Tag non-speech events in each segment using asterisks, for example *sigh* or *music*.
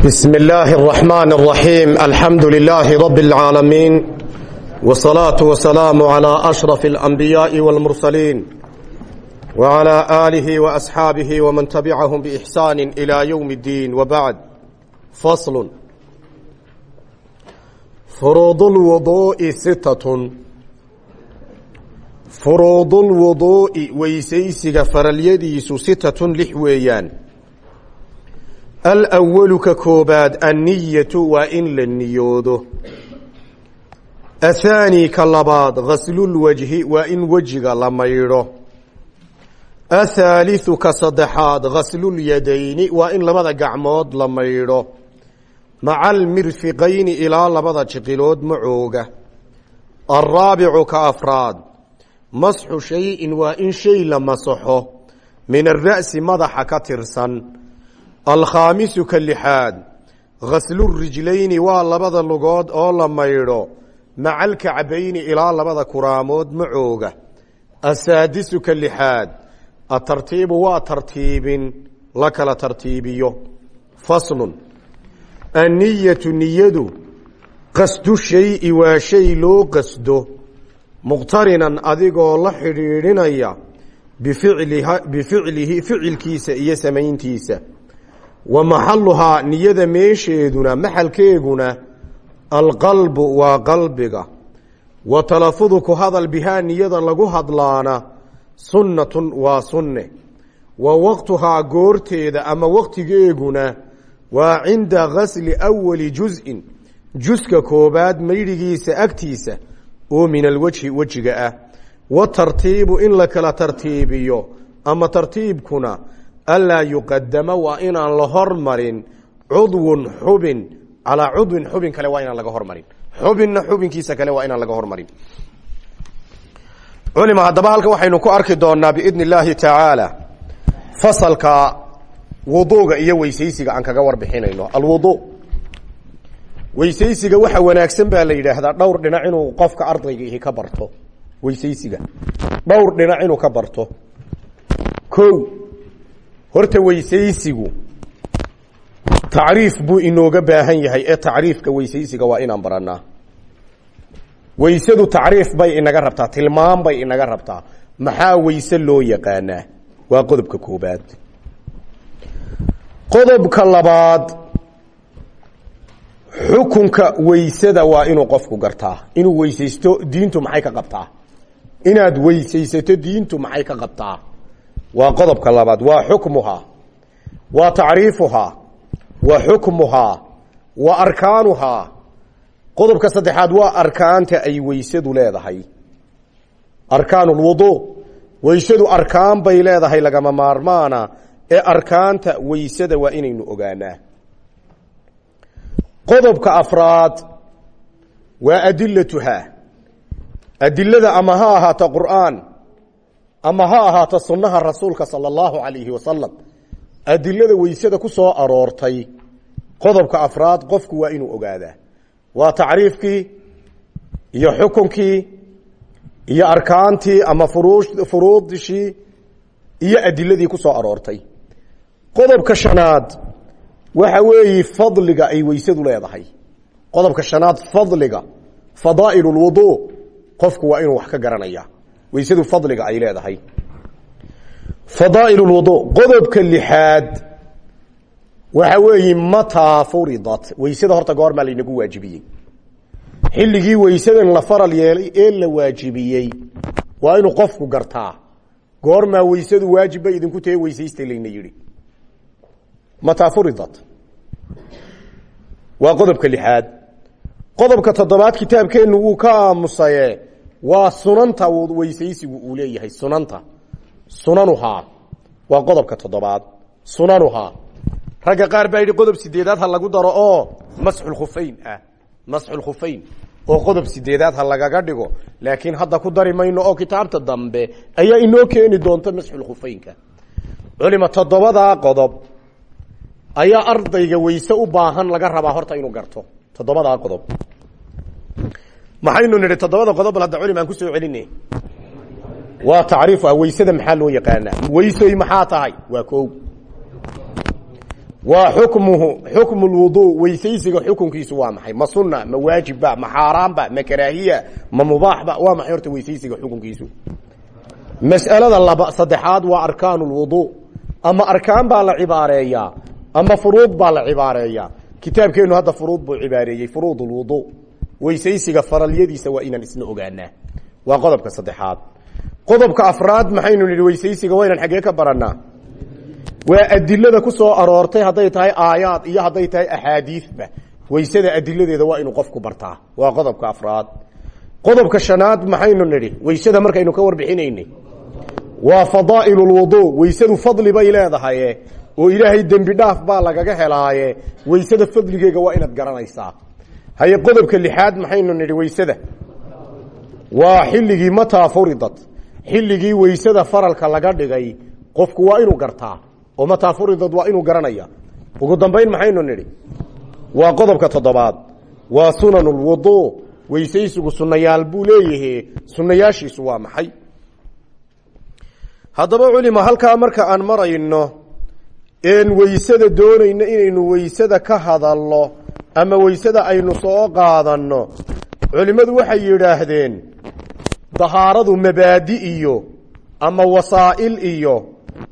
بسم الله الرحمن الرحيم الحمد لله رب العالمين والصلاة والسلام على أشرف الأنبياء والمرسلين وعلى آله وأصحابه ومن تبعهم بإحسان إلى يوم الدين وبعد فصل فروض الوضوء ستة فروض الوضوء ويسيسك فراليديس ستة لحويان alwalu ka koobaad anniyatu waa in la niyoodo. Athaani ka labaad ghaslulwajhi waa in wejiga la maydho athaaliu ka saddexaad ghaslulyadayni waa in labada gacmood la maydho maca almirfiqayni ilaa labada jiqilood macooga alraabicu ka afraad masxu shayin waa in shay la masaxo. Min ara'si madaxa ka tirsan alkhaamisu ka lixaad ghaslurijlayni waa labada lugood oo la maydho. Maca alkacbayni ilaa labada kuraamood macooga asaadisu ka lixaad atartiibu waa tartiibin. La kala tartiibiyo. Faslun. Anniyatu niyadu. Qasdu shayi waa shay loo qasdo. Muqtarinan adigoo la xidhiidhinaya. Bificlihi ficilkiisa iyo samayntiisa wa maxaluhaa niyada meesheeduna maxalkeeguna alqalbu waa qalbiga. Wa talafudu ku hadal bihaa niyada lagu hadlaana sunnatun waa sunne. Wa waqtuhaa goorteeda ama waqtigeeguna waa cinda gasli awali juz'in. Juska koobaad maydhigiisa agtiisa oo min alwejhi wejiga ah. Wa in la kala tartiibiyo ama tartiibkuna alaa yuqadama waa inaan la hormarin cudwun xubin calaa cudwin xubin kale waa inaan laga hormarin xubinna xubinkiisa kale waa inaan laga hormarin culima haddaba halkan waxaynu ku arki doonaa biidn illaahi tacaala fasalka wuduuga iyo weysaysiga aan kaga warbixinayno alwudu weysaysiga waxa wanaagsan baa la yidhaahdaa dhowr dhinac inuu qofka ardayga ka barto weysaysiga dhowr dhinac inuu ka barto o horta weysaysigu tacriif buu inooga baahan yahay ee tacriifka weysaysiga waa inaan baranaa weysadu tacriif bay inaga rabtaa tilmaam bay inaga rabtaa. Maxaa weyse loo yaqaanaa? Waa qodobka koobaad. Qodobka labaad xukunka weysada waa inuu qofku gartaa. Inuu weysaysto diintu maxay ka qabtaa? Inaad weysaysato diintu maxay ka qabtaa waa qodobka labaad. Waa xukmuhaa waa tacriifuhaa wa xukmuhaa wa arkaanuhaa qodobka saddexaad waa arkaanta ay weysadu leedahay. Arkaan lwudu weysadu arkaan bay leedahay lagama maarmaana. Ee arkaanta weysada waa inaynu ogaanaa. Qodobka afraad waa adilatuhaa adilada ama ha ahaato qur'aan ama ha ahaato sunnaha rasuulka sala allahu calayhi wasalam adilada weysada ku soo aroortay qodobka afraad qofku waa inuu ogaadaa. Waa tacriifkii iyo xukunkii iyo arkaantii ama furuudishii iyo adiladii ku soo aroortay. Qodobka shanaad waxa weeye fadliga ay weysadu leedahay. Qodobka shanaad fadliga fadaa'il lwudu qofku waa inuu wax ka garanaya weysadu fadliga ay leedahay. Fadaa'il lwudu qodobka lixaad. Waxa weeye mataa furidat. Weysada horta goormaa laynagu waajibiyey. Xilligii weysadan la faral yeelay ee la waajibiyey waa inuu qofku gartaa. Goormaa weysadu waajib bay idinku tahe weysaysta layna yidhi. Mataa furidat. Waa qodobka lixaad. Qodobka toddobaad kitaabkeennu wuu ka aamusaye waa sunanta weysaysigu uu leeyahay sunanta. Sunanuhaa waa qodobka toddobaad. Sunanuhaa ragga qaar baa yidhi qodob sideedaad ha lagu daro oo masxulkhufayn ah. Masxulkhufayn oo qodob sideedaad ha lagaga dhigo laakiin hadda ku dari mayno oo kitaabta dambe ayaa inoo keeni doonta masxulkhufaynka culima toddobadaa qodob. Ayaa ardayga weyse u baahan laga rabaa horta inuu garto. Toddobadaa qodob maxaynu nidhi toddobada qodob bal hadda culim aan ku soo celine waa tacriif ah weysada maxaa loo yaqaanaa? Weysoy maxaa tahay? Waa ko waa xukmuhu xukmu lwuduu weysaysiga xukunkiisu waa maxay? Ma sunna ma waajibba ma xaaraanba ma karaahiya ma mubaaxba waa maxay horta weysaysiga xukunkiisu? Mas'alada laba saddexaad waa arkaanu lwuduu ama arkaan baa la cibaareeyaa ama furuud baa la cibaareeyaa. Kitaabkeennu hadda furuud buu cibaareeyey furuud lwuduu weysaysiga faralyadiisa waa inaan isna ogaanaa. Waa qodobka saddexaad. Qodobka afraad maxaynu nidhi weysaysiga waa inaan xaggee ka barannaa. Waa adilada ku soo aroortay hadday tahay aayaad iyo hadday tahay axaadiidba weysada adiladeeda waa inuu qofku bartaa. Waa qodobka afraad. Qodobka shanaad maxaynu nidhi weysada markaynu ka warbixinaynay. Waa fadaa'il lwuduu weysadu fadli bay leedahaye oo ilaahay dembi dhaaf baa lagaga helaaye. Weysada fadligeega waa inaad garanaysaa haye qodobka lixaad maxaynu nidhi weysada. Waa xilligii mataa furidad xilligii weysada faralka laga dhigay qofku waa inuu gartaa oo mataa furidad waa inuu garanaya. Ugu dambayn maxaynu nidhi waa qodobka toddobaad. Waa sunan lwuduu weysaysigu sunnayaal buu leeyahe sunnayaashiisu waa maxay? Haddaba culima halkaa marka aan marayno een weysada doonayno inaynu weysada ka hadalno ama weysada aynu soo qaadanno. Culimmadu waxay yidhaahdeen dahaaradu mabaadi iyo ama wasaa'il iyo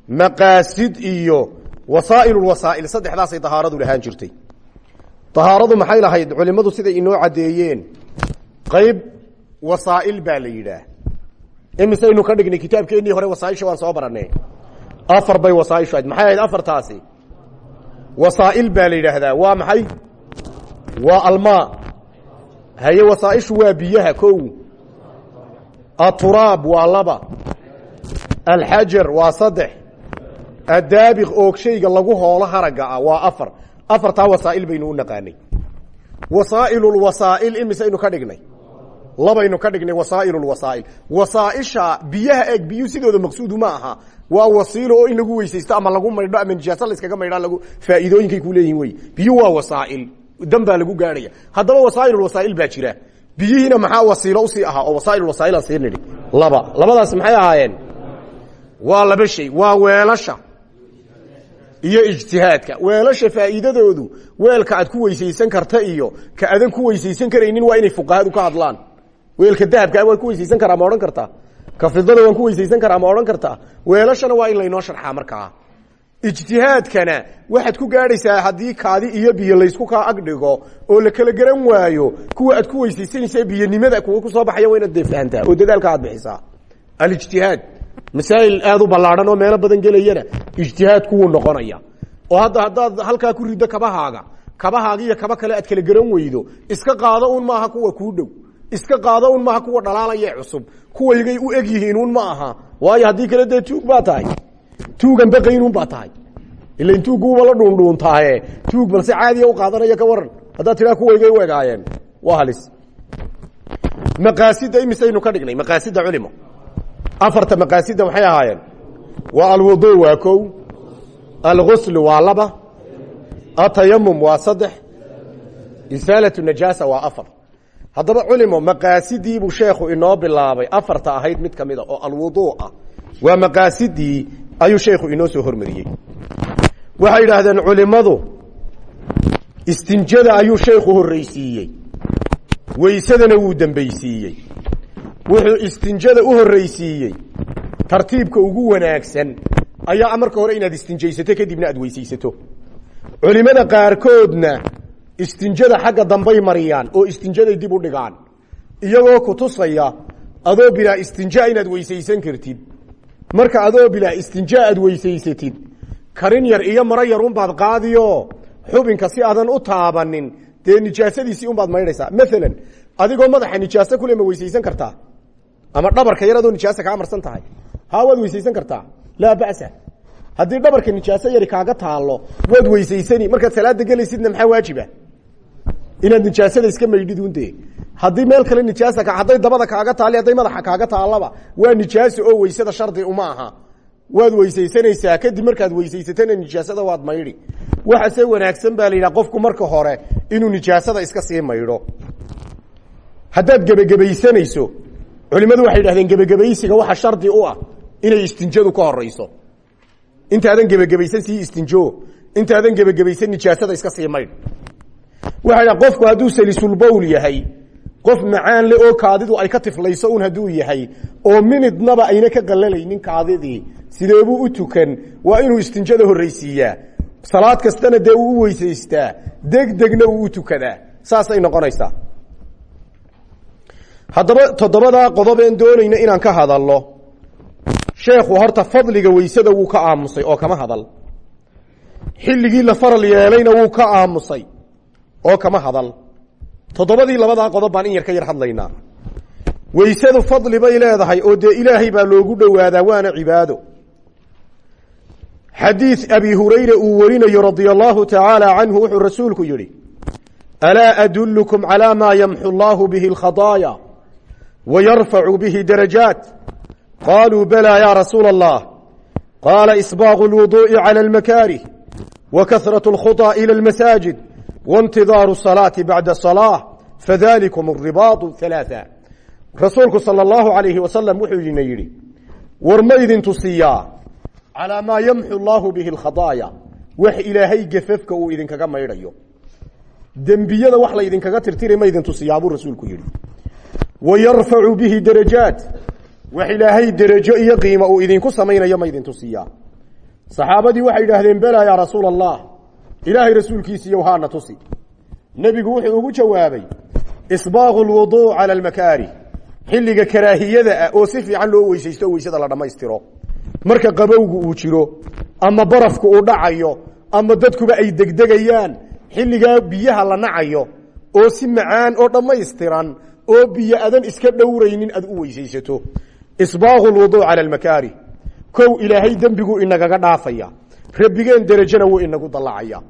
maqaasid iyo wasaa'ilulwasaa'il saddexdaasay dahaaradu lahaan jirtay. Dahaaradu maxay lahayd? Culimmadu siday inoo caddeeyeen qayb wasaa'il baa la yidhaah. Imisaynu ka dhignay kitaabkeennii hore wasaaisha waan soo barannay. Afar bay wasaaishu ahayd. Maxay ahayd afartaasi? Wasaa'il baa la yidhaahdaa. Waa maxay waa almaa. Haye wasaaishu waa biyaha kow. Aturaab waa laba. Alxajar waa saddex. Addaabiq oog shayga lagu hoolo haragga ah waa afar. Afartaa wasaa'il baynu u naqaanay. Wasaa'ilulwasaa'il imisaynu ka dhignay? Labaynu ka dhignay wasaa'ilulwasaa'il wasaaisha biyaha eeg biyuu sidooda maqsuudu ma aha. Waa wasiilo oo in lagu weysaysto ama lagu maydho ama nijaaso layskaga maydhaa lagu faa'iidooyinkay ku leeyihiin wey. Biyu waa wasaa'il dan baa lagu gaadhaya haddaba wasaa'ilulwasaa'il baa jira. Biyihiina maxaa wasiilo u sii ahaa oo wasaa'ilulwasaa'il aan sii nidhi? Laba. Labadaas maxay ahaayeen? Waa laba shay. Waa weelasha iyo ijtihaadka. Weelasha faa'iidadoodu weelka aad ku weysaysan karta iyo ka adan ku weysaysan karaynin waa inay fuqahadu ka hadlaan. Weelka dahabkaa waan ku weysaysan karaa ma odhan kartaa? Ka fidada waan ku weysaysan karaa ma odhan kartaa? Weelashana waa in laynoo sharxaa markaa ijtihaadkana waxaad ku gaadhaysaa haddii kaadi iyo biyo laysku kaa agdhigo oo la kala garan waayo kuwa aad ku weysaysanaysa biyanimada kuwa ku soo baxaya waa inaad dee oo dadaalka aad bixisaa. Alijtihaad. Masaa'il aada u ballaadhan oo meelo badan gelayana ijtihaadku wuu noqonaya. Oo hadda haddaad halkaa ku riddo kabahaaga kabahaaga iyo kaba kale aad kala garan weydo iska qaado un maaha kuwa kuu dhow. Iska qaado un maaha kuwa dhalaalaya cusub. Kuwaygay u eg yihiin un ma aha. Waayo haddii kale dee tuug baa tahay tuugan baqaynun baa tahay. Ilan tuugguuba la dhuundhuuntaaye tuug balse caadiya u qaadanaya ka waran. Haddaad tidhaa kuwaygay u egaayeen waa halis. Maqaasida imisaynu ka dhignay maqaasida culimo. Afarta maqaasida maxay ahaayeen? Waa alwudu waa kow alguslu waa laba atayamum waa saddex isaalatu najaasa waa afar. Haddaba culimo maqaasidiibuu sheekhu inoo bilaabay. Afarta ahayd mid ka mida oo alwudu ah. Waa maqaasidii ayuu sheekhu inoo soo hormariyey. Waxay yidhaahdeen culimmadu istinjada ayuu sheekhu horreysiiyey weysadana wuu dembeysiiyey wuxuu istinjada u horreysiiyey tartiibka ugu wanaagsan ayaa marka hore inaad istinjaysato kadibna aad weysaysato. Culimmada qaarkoodna istinjada xagga dambay mariyaan oo istinjaday dib u dhigaan. Iyagoo ku tusaya adoo bilaa istinja inaad weysaysan kartid marka adoo bilaa istinja aad weysaysatid karin yar iyo maro yar unbaad qaadiyo xubinka si aadan u taabanin dee nijaasadiisii unbaad maydhaysaa. Maalan adigoo madaxa nijaaso kule ma weysaysan kartaa? Ama dhabarka yar adoo nijaasa kaa marsan tahay? Haa waad weysaysan kartaa. Laa ba'sa. Haddii dhabarka nijaaso yari kaaga taalo waad weysaysani. Markaad salaada gelaysidna maxaa waajiba inaad nijaasada iska maydhid unde haddii meel kale nijaasa hadday dabada kaaga taali hadday madaxa kaaga taalaba waa nijaaso oo weysada shardi uma aha. Waad weysaysanaysaa kadib markaad weysaysatana nijaasada waad maydhi. Waxase wanaagsan baa la qofku marka hore inuu nijaasada iska sii maydho. Haddaad gebagebaysanayso culimmadu waxay yidhahdeen gebagebaysiga waxa shardi u ah inay istinjadu ka horayso intaadan gebagebaysan sii istinjo intaadan gebagabaysan nijaasada iska sii maydh dha qofku hadduu salisulbowl yahay qof macaan le oo kaadidu ay ka tiflayso un hadduu yahay oo minidnaba ayna ka qallalaynin kaadidii sideebuu u tukan? Waa inuu istinjada horraysiiyaa. Salaad kastana dee uu u weysaystaa degdegna uu u tukadaa. Saasay noqonaysaa. Haddaba toddobadaa qodobeen doonayna inaan ka hadalno sheekhu horta fadliga weysada wuu ka aamusay oo kama hadal. Xilligii la faral yeelayna wuu ka aamusay oo kama hadal. Toddobadii labadaa qodob baan in yar ka yar hadlaynaa. Weysadu fadli bay leedahay oo dee ilaahay baa loogu dhowaadaa waana cibaado. Xadiid abi hurayra uu warinayo radia allahu tacaala canhu wuxuu rasuulku yidhi alaa adullukum calaa maa yamxu allahu bihi alkhadaaya wa yarfacu bihi darajaat? Qaluu balaa ya rasuula allah qaala isbaaqu lwuduu'i cala almakaarih wa kahrat alkhuطa ila almasaajid waintidaaru salaati bacda salaa fadalikum aribaadu halaaa rasuulku sala allahu alayhi wasalam wuxuu idina yidhi war ma idin tusiyaa calaa maa yamxu allaahu bihi alkhadaaya wax ilaahay gafafka uu idinkaga maydhayo dembiyada wax la ydinkaga tirtiri ma idin tusiyaa buu rasuulku yidhi wa yarfacu bihi darajaat wax ilaahay derajo iyo qiimo uu idinku samaynayo ma idin tusiyaa ilaahay rasuulkiisiiyo haana tusi. Nebigu wuxuu ugu jawaabay isbaaqu lwuduu cala almakaarih xilliga karaahiyada ah oo si fiican loo weysaysto o weysada la dhammaystiro marka qabowgu uu jiro ama barafku uu dhacayo ama dadkuba ay degdegayaan xilligaa biyaha la nacayo oo si macaan oo dhammaystiran oo biyo adan iska dhowraynin aad u weysaysato. Isbaaqu lwuduu cala almakaarih kow ilaahay dembiguu inagaga dhaafaya rabbigeen derajana wuu inagu dallacaya.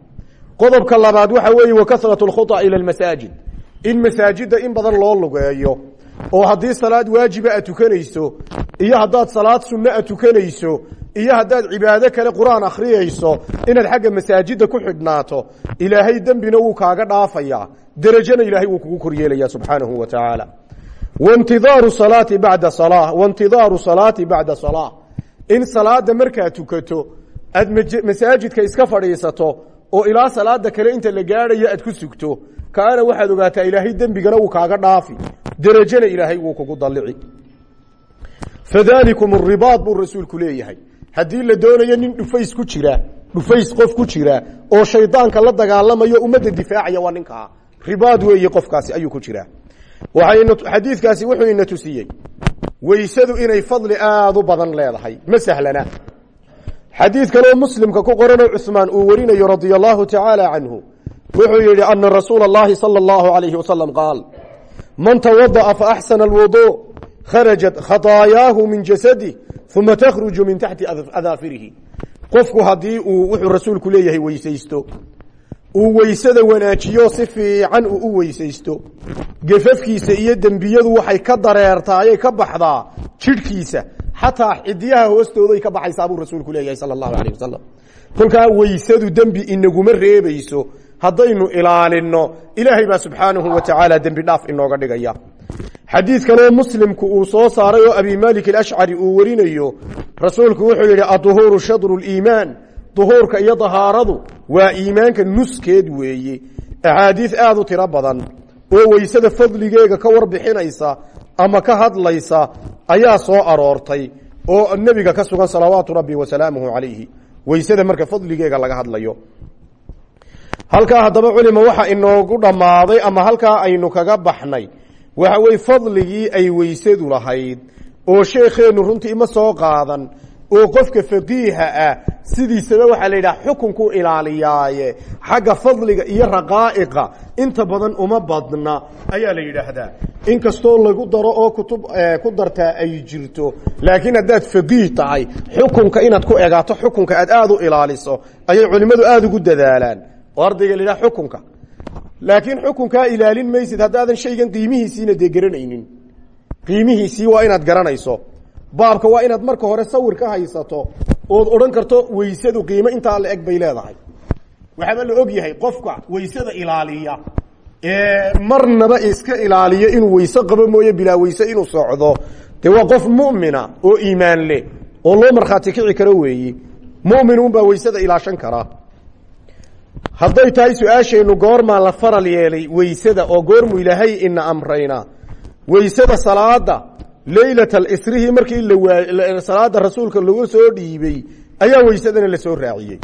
Qodobka labaad waxa weeye wa kasratu lkhuطa ila almasaajid. In masaajidda in badan loo lugeeyo oo haddii salaad waajiba a tukanayso iyo haddaad salaad sunno a tukanayso iyo haddaad cibaado kale qur'aan akhriyayso inaad xagga masaajidda ku xidhnaato ilaahay dembina wuu kaaga dhaafayaa derajana ilaahay wuu kugu koryeelaya subxaanahu wa tacaala waintidaaru salaati bacda salaa waintidaaru salaati bacda salaa in salaada markaad tukato aad masaajidka iska fadhiisato oo ilaa salaada kale inta la gaadhayo aad ku sugto kaana waxaad ogaataa ilaahay dembigana wuu kaaga dhaafi. Derajana ilaahay wuu kugu dallici fadalikum aribaad buu rasuulku leeyahay. Haddii la doonayo nin dhufays ku jira dhufays qof ku jira oo shaydaanka la dagaalamayo ummadda difaacaya waa ninkaa. Ribaad weeye qofkaasi ayuu ku jiraa waxayna xadiidkaasi wuxuu ina tusiyey weysadu inay fadli aada u badan leedahay ma sahlana xadiid kaloo muslimka ku qoranoo cusmaan uu warinayo radia allahu tacaala canhu wuxuu yihi ana rasuula اllahi salى اllahu alayhi wasalam qaal man tawadaأa faaxsana اlwudu kharajat khataayaahu min jasadih uma takhruju min taxti adaafirihi qofku haddii uu wuxuu rasuulku leeyahay weysaysto uu weysada wanaajiyo si fiican uu u weysaysto gefafkiisa iyo dembiyadu waxay ka dareertaa ayay ka baxdaa jidhkiisa xataa xidiyaha hoostooday ka baxaysaa buu rasuulku leeyahay sala allahu alayh wasalam kolkaa weysadu dembi inaguma reebayso haddaynu ilaalinno ilaahay baa subxaanahu wa tacaala dembi dhaaf inooga dhigaya. Xadiid kaloo muslimku uu soo saaray oo abi malik alashcari uu warinayo. Rasuulku wuxuu yidhi aduhuuru shadru liimaan. Duhuurka iyo dahaaradu waa iimaanka nuskeed weeye. Axaadiis aada u tiro badan. Oo weysada fadligeega ka warbixinaysa ama ka hadlaysa ayaa soo aroortay oo nebiga ka sugan salawaatu rabbi wasalaamuhu calayhi. Weysada marka fadligeega laga hadlayo. Halkaa haddaba culima waxa inoogu dhammaaday ama halkaa aynu kaga baxnay waxa weye fadligii ay weysadu lahayd oo sheekheennu runtii ma soo qaadan oo qofka faqiiha ah sidiisaba waxaa la yidhaha xukunkuu ilaaliyaaye xagga fadliga iyo raqaa'iqa inta badan uma badna ayaa la yidhaahdaa. Inkastoo lagu daro oo kutub ku dartaa ay jirto laakiin haddaad faqiih tahay xukunka inaad ku egaato xukunka aad aada u ilaaliso ayay culimmadu aada ugu dadaalaan. Oo ardayga xukunka. Laakiin xukunkaa ilaalin maysid haddaadan shaygan qiimihiisiina dee garanaynin. Qiimihiisii waa inaad garanayso baabka waa inaad marka hore sawir ka haysato ood odhan karto weysadu qiimo intaa la eg bay leedahay. Waxaaba la og yahay qofka weysada ilaaliya ee marnaba iska ilaaliyo inuu weyse qabo mooye bilaa weyse inuu socdo. Dee waa qof mu'mina oo iimaan leh oo loo markhaati kici karo weeye mu'minuun baa weysada ilaashan karaa hadday tahay su'aashaynu goormaa la faral yeelay weysada oo goormu ilaahay ina amrayna. Weysada salaada leylat alisrihi markii la salaada rasuulka lagu soo dhiibay ayaa weysadana la soo raaciyey.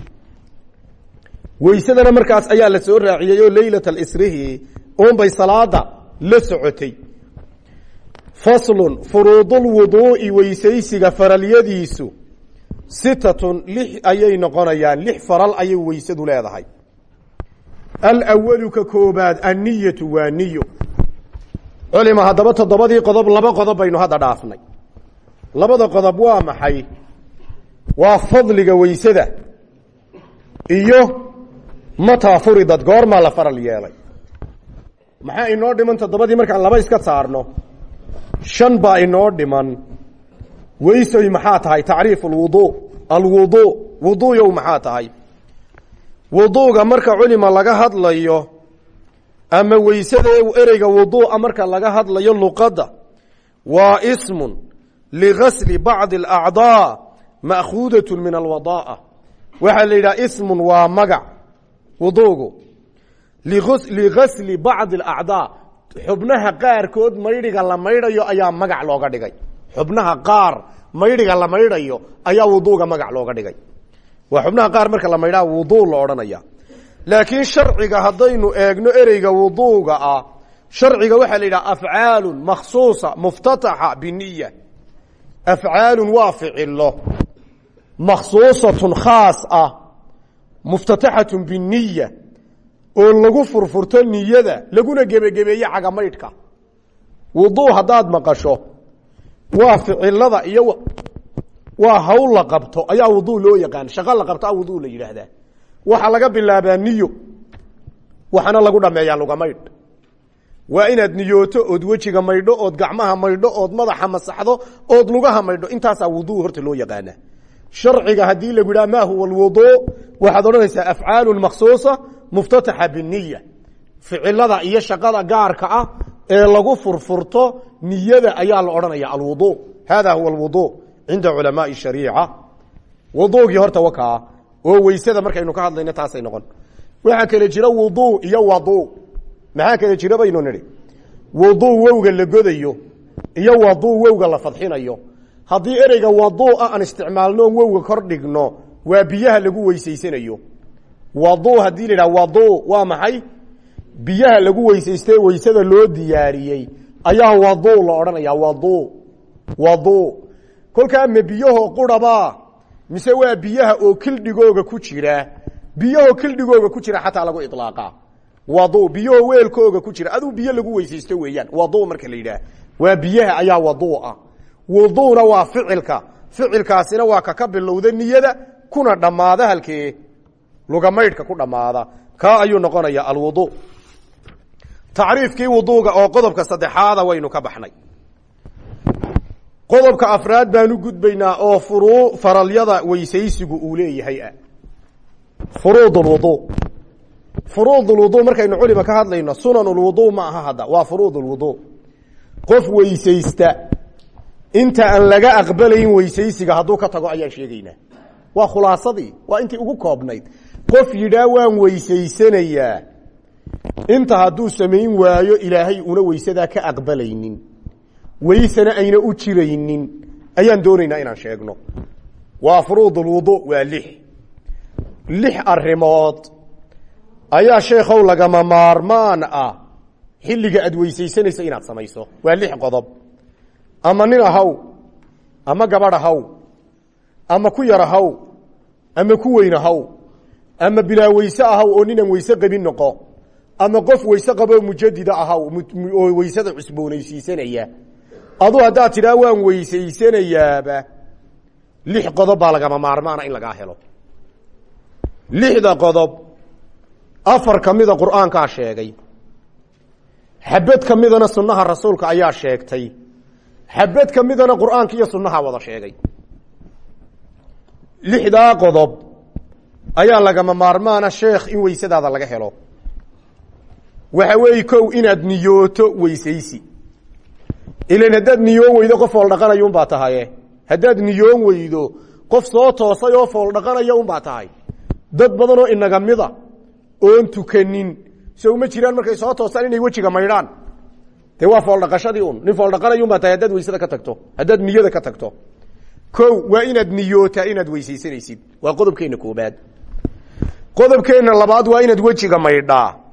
Weysadana markaas ayaa la soo raaciyey oo leylat alisrihi unbay salaada la socotay. Faslun furuudulwuduu'i weysaysiga faralyadiisu sitatun lix ayay noqonayaan lix faral ayay weysadu leedahay. Alwalu ka koobaad anniyatu waa niyo culima haddaba toddobadii qodob laba qodob baynu hadda dhaafnay. Labada qodob waa maxay? Waa fadliga weysada iyo mataa furidad goormaa la faral yeelay. Maxaa inoo dhiman toddobadii markaan laba iska saarno? Shan baa inoo dhiman. Weysoy maxaa tahay? Tacriif alwudu alwudu wuduuyow maxaa tahay? Wuduuga marka culima laga hadlayo ama weysada ereyga wuduu'a marka laga hadlayo luqadda waa ismun ligasli bacdi alacdaa ma'khuudatun min alwadaa'a. Waxaa la yidhaha ismun waa magac wuduugu. Ligasli bacdi alacdaa xubnaha qaarkood maydhiga la maydhayo ayaa magac looga dhigay. Xubnaha qaar maydhiga la maydhayo ayaa wuduuga magac looga dhigay. Waa xubnaha qaar marka la maydhaa wuduu la odhanaya laakiin sharciga haddaynu eegno ereyga wuduuga ah sharciga waxaa la yidhaha afcaalu makhsuusa muftataxa biniya afcaalun waa ficilo makhsuusatun khaas ah muftataxatun biniya oo lagu furfurto niyada laguna gebagebeeye cagamaydhka. Wuduu haddaad maqasho waa ficilada iyo waa hawl la qabto ayaa wuduu loo yaqaan shaqo la qabto a wuduu la yidhaahdaa waxaa laga bilaabaa niyo. Waxaana lagu dhameeyaa lugamaydh waa inaad niyooto ood wejiga maydho ood gacmaha maydho ood madaxa masaxdo ood lugaha maydho. Intaasaa wuduu horta loo yaqaana sharciga haddii lagu yidhaha ma huwa alwuduu waxaad odhanaysaa afcaalu makhsuusa muftataxa biniya ficilada iyo shaqada gaarka ah ee lagu furfurto niyada ayaa la odhanaya alwudu. Hada huwa alwudu cinda culamaai shariica. Wuduugii horta wakaa oo weysada markaynu ka hadlayno taasay noqon. Waxaa kale jira wudu iyo wadu. Maxaa kale jira baynu nidhi? Wudu wowga la godayo iyo wadu wowga la fadxinayo. Haddii ereyga wadu ah aan isticmaalno wowga kor dhigno waa biyaha lagu weysaysanayo. Wadu haddii la yidhaha wadu waa maxay? Biyaha lagu weysaystae weysada loo diyaariyey ayaa wadu la odhanaya wadu. Wadu. Kolkaa ma biyahoo mise waa biyaha oo kildhigooga ku jira. Biyahoo kildhigooga ku jira xataa lagu ilaaqa wadu biyahoo weelkooga ku jira. Aduu biyo lagu weysaysto weeyaan. Wadu marka la yidhaah. Waa biyaha ayaa wadua wuduna waa ficilka. Ficilkaasina waa kaka bilowda niyada kuna dhammaada halkee lugamaydhka ku dhammaada. Kaa ayuu noqonaya alwudu tacriifkii wuduuga oo qodobka saddexaada waynu ka baxnay qodobka afraad baanu gudbaynaa oo furu faralyada weysaysigu uu leeyahay ah. Furuud lwudu furuud lwudu markaynu culima ka hadlayno sunan lwudu ma aha hadda waa furuud lwudu qof weysaysta inta aan laga aqbalayn weysaysiga hadduu ka tago ayaan sheegaynaa. Waa khulaasadii waa intii ugu koobnayd. Qof yidhaa waan weysaysanayaa inta hadduu samayn waayo ilaahay una weysadaa ka aqbalaynin weysana ayna u jiraynin. Ayaan doonaynaa inaan sheegno. Waa furuud lwudu waa lix. Lix arrimood. Ayaa sheekhow lagama maarmaan ah. Xilliga aad weysaysanayso inaad samayso. Waa lix qodob. Ama nin ahaw ama gabadh ahaw ama ku yar ahaw ama ku weyn ahaw ama bilaa weyse ahaw oo ninaan weyse qabin noqo ama qof weyse qaboo mujadida ahaw oo weysada cusboonaysiisanaya adu haddaad tidhaa waan weysaysanayaaba lix qodob baa lagama maarmaana in lagaa helo. Lixda qodob afar ka mida qur'aankaa sheegay. Xabad ka midana sunnaha rasuulka ayaa sheegtay. Xabad ka midana qur'aanka iyo sunnaha wada sheegay. Lixdaa qodob ayaa lagama maarmaana sheekh in weysadaada laga helo. Waxa weeye kow inaad niyooto weysaysi ilan haddaad niyoon weydo qof fooldhaqanayo unbaa tahaye haddaad niyoon weydo qof soo toosay oo fooldhaqanaya unbaa tahay. Dad badanoo inaga mida oon tukanin. So uma jiraan markay soo toostaan inay wejiga maydhaan. Dee waa fooldhaqashadii un nin fooldhaqanayunbaa tahay haddaad weysada ka tagto. Haddaad niyada ka tagto. Ko waa inaad niyootaa inaad weysaysanaysid. Waa qodobkeena koobaad. Qodobkeena labaad waa inaad wejiga maydhaa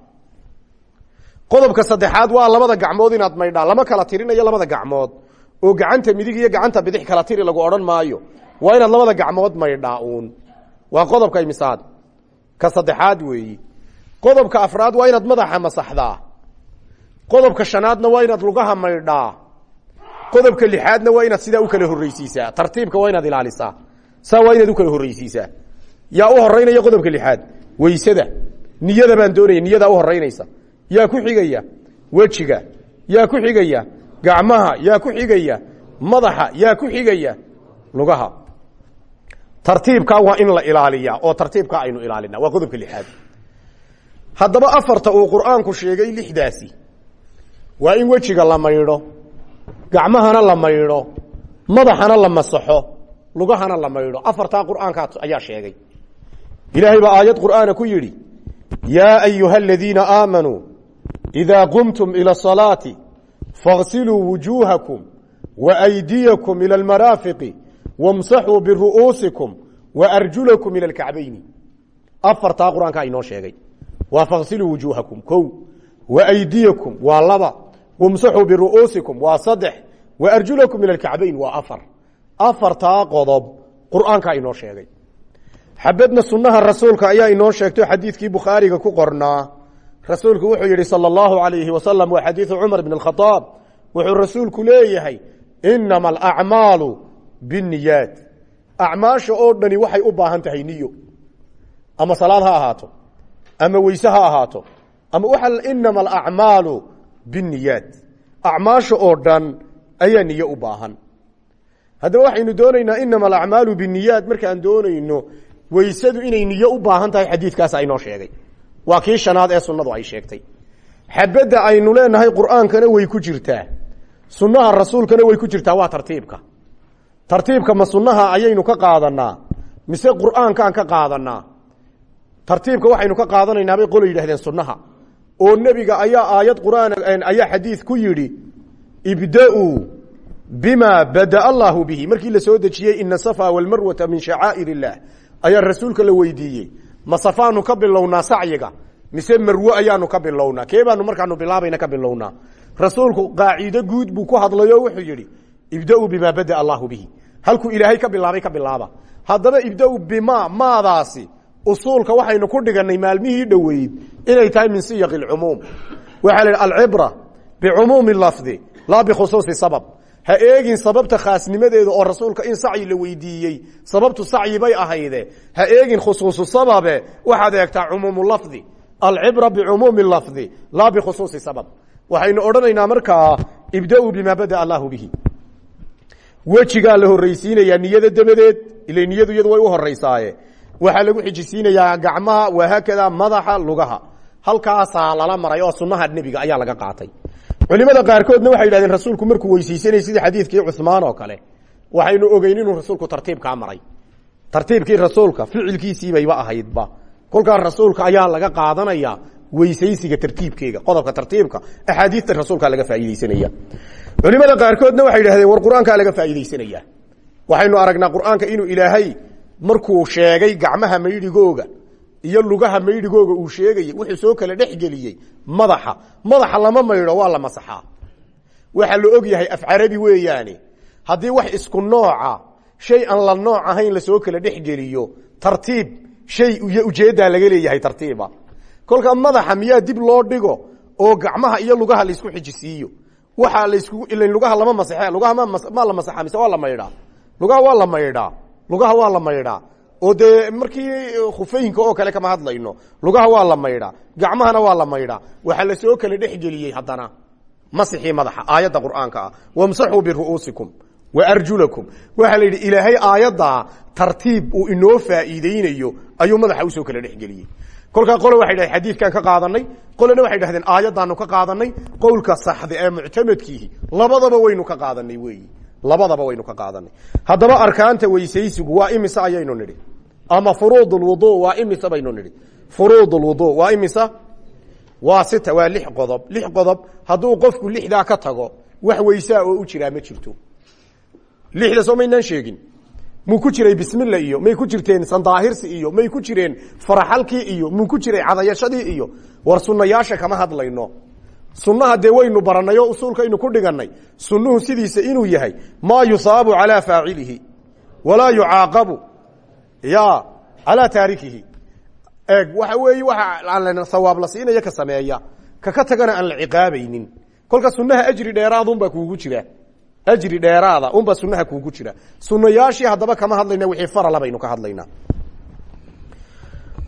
qodobka saddexaad waa labada gacmood inaad maydhaa lama kala tirinayo labada gacmood. Oo gacanta midig iyo gacanta bidix kala tiri lagu odhan maayo. Waa inaad labada gacmood maydhaa uun. Waa qodobka imisaad ka saddexaad weeyi. Qodobka afraad waa inaad madaxa masaxdaa. Qodobka shanaadna waa inaad lugaha maydhaa qodobka lixaadna waa inaad sidaa u kala horreysiisaa tartiibka waa inaad ilaalisaa. Saa waa inaad u kala horreysiisaa yaa u horeynaya qodobka lixaad. Weysada. Niyada baan doonaya niyadaa u horeynaysa yaa ku xigaya wejiga yaa ku xigaya gacmaha yaa ku xigaya madaxa yaa ku xigaya lugaha. Tartiibkaa waa in la ilaaliyaa oo tartiibkaa aynu ilaalina waa qodobka lixaad. Haddaba afarta uu qur'aanku sheegay lixdaasi. Waa in wejiga la maydho gacmahana la maydho madaxana la masaxo lugahana la maydho afartaa qur'aankaa ayaa sheegay. Ilaahay baa aayad qur'aana ku yidhi yaa ayuha aamanuu faغsiluu wujuuhakum waaydiyakum ila almaraafiqi wamsaxuu biru'uusikum waarjulakum ila alkacbayni afartaa qur'aankaa inoo sheegay waa faغsiluu wujuuhakum ko waaydiyakum waa laba wamsaxuu biru'uusikum waa saddex waarjulakum ila alkacbayn waa afar afartaa qodob qur'aankaa inoo sheegay xabadna sunnaha rasuulka ayaa inoo sheegto xadiidkii bukhaariga ku qornaa rasuulku wuxuu yihi salى اllahu alayhi wasalam waa xadiidu cumar bn اkhaaab wuxuu rasuulku leeyahay inama alacmaalu biniyaat acmaasha oo dhani waxay u baahan tahay niyo ama salaad ha ahaato ama weyse ha ahaato ama waa inama alacmaalu biniyaat acmaasha oo dhan ayaa niyo u baahan haddaba waxaynu doonaynaa inama alacmaalu biniyaat markaan doonayno weysadu inay niyo u baahan tahay xadiidkaas aynoo sheegay waa kii shanaad ee sunnadu ay sheegtay. Xabadda aynu leenahay qur'aankana way ku jirtaa. Sunnaha rasuulkana way ku jirtaa waa tartiibka. Tartiibka ma sunnaha ayaynu ka qaadanaa mise qur'aankaan ka qaadanaa tartiibka waxaynu ka qaadanaynaa bay qolo yidhahdeen sunnaha. Oo nebiga ayaa aayad qur'aan ayaa xadiid ku yidhi ibda-uu bima bada'a allahu bihi. Markii la soo dejiyey ina safa walmarwata min shacaa'ir illah ayaa rasuulka la weydiiyey ma safaanu ka bilownaa sacyiga mise marwe ayaanu ka bilownaa? Kee baanu markaanu bilaabayna ka bilownaa? Rasuulku qaaciide guud buu ku hadlayo wuxuu yidhi ibda-uu bada'a allahu bihi. Halkuu ilaahay ka bilaabay ka bilaaba. Haddaba ibda-u bima maadaasi usuulka waxaynu ku dhiganay maalmihii dhoweyd inay tahay min siyaq اcumuum waxaa la yidhi alcibra bicumuumi lafdi laa bikhusuusi sabab ha eegin sababta khaasnimadeeda oo rasuulka in sacyi la weydiiyey. Sababtu sacyi bay ahayde. Ha eegin khusuusu sababe waxaad eegtaa cumuumu lafdi. Alcibra bicumuumi lafdi laa bikhusuusi sabab. Waxaynu odhanaynaa markaa ibda-uu bima bada'a allahu bihi. Wejigaa la horreysiinayaa niyada dabadeed ila niyadu iyadu way u horeysaaye waxaa lagu xijisiinayaa gacmaha wahaakada madaxa lugaha. Halkaasaa lala maray oo sunaha nebiga ayaa laga qaatay culimada qaarkoodna waxay yidhahdeen rasuulku markuu weysaysanay sidii xadiidkii cuثmaan oo kale waxaynu ogeyn inuu rasuulku tartiibkaa maray. Tartiibkii rasuulka ficilkiisiibayba ahaydba. Kolkaa rasuulka ayaa laga qaadanaya weysaysiga tartiibkeega qodobka tartiibka axaadiista rasuulkaa laga faa'idaysanaya culimada qaarkoodna waxay yidhahdeen war qur'aankaa laga faa'idaysanaya waxaynu aragnaa qur'aanka inuu ilaahay markuu sheegay gacmaha maydhigooga iyo lugaha maydhigooga uu sheegayey wuxuu soo kala dhexgeliyey madaxa. Madaxa lama maydho waa la masaxaa. Waxaa la og yahay af carabi weeyaane. Haddii wax isku nooca shay aan la nooc ahayn la soo kala dhexgeliyo tartiib shay iyo ujeeddaa laga leeyahay tartiiba. Kolka madaxa miyaa dib loo dhigo oo gacmaha iyo lugaha laysku xijisiiyo? Waxaa laysku ila lugaha lama masaxe lugaha ma la masaxa mise waa la maydhaa? Lugaha waa la maydhaa. Lugaha waa la maydhaa oo dee markii khufeynka oo kale kama hadlayno. Lugaha waa la maydhaa gacmahana waa la maydhaa waxaa la soo kala dhexgeliyey haddana. Masixii madaxa aayadda qur'aanka ah. Wamsaxuu biru'uusikum wa arjulakum. Waxaa la yidhi ilaahay aayaddaa tartiib uu inoo faa'iideynayo ayuu madaxa u soo kala dhexgeliyey kolkaa qole waxay dhahdeen xadiidkan ka qaadanay qolena waxay dhahdeen aayaddaanu ka qaadanay qowlka saxda ee muctamadkiihi labadaba waynu ka qaadanay weeyi. Labadaba waynu ka qaadanay haddaba arkaanta weysaysigu waa imise ayaynu nidhi ama furuud lwudu waa imise baynu nidhi. Furuud lwudu waa imisa waa waa lix qodob. Lix qodob hadduu qofku lixdaa ka tago wax weysaa oo u jiraa ma jirto. Lixda soo maynaan sheegin. Muu ku jiray bismilla iyo may ku jirteen sandaahirsi iyo may ku jireen faraxalkii iyo muu ku jiray cadayashadii iyo. War sunnayaasha kama hadlayno. Sunnaha dee waynu barannay oo usuulkaynu ku dhigannay. Sunnuhu sidiisa inuu yahay maa yusaabu calaa faacilihi walaa yucaaqabu ya calaa taarikihi eeg waxa weeye waxa sawaab la siinaya ka sameeya. Kaka tagana aan la ciqaabaynin. Kolka sunnaha ajri dheeraada unbaa kuugu jira. Ajri dheeraada unbaa sunnaha kuugu jira. Sunayaashii haddaba kama hadlayna wixii farala baynu ka hadlaynaa.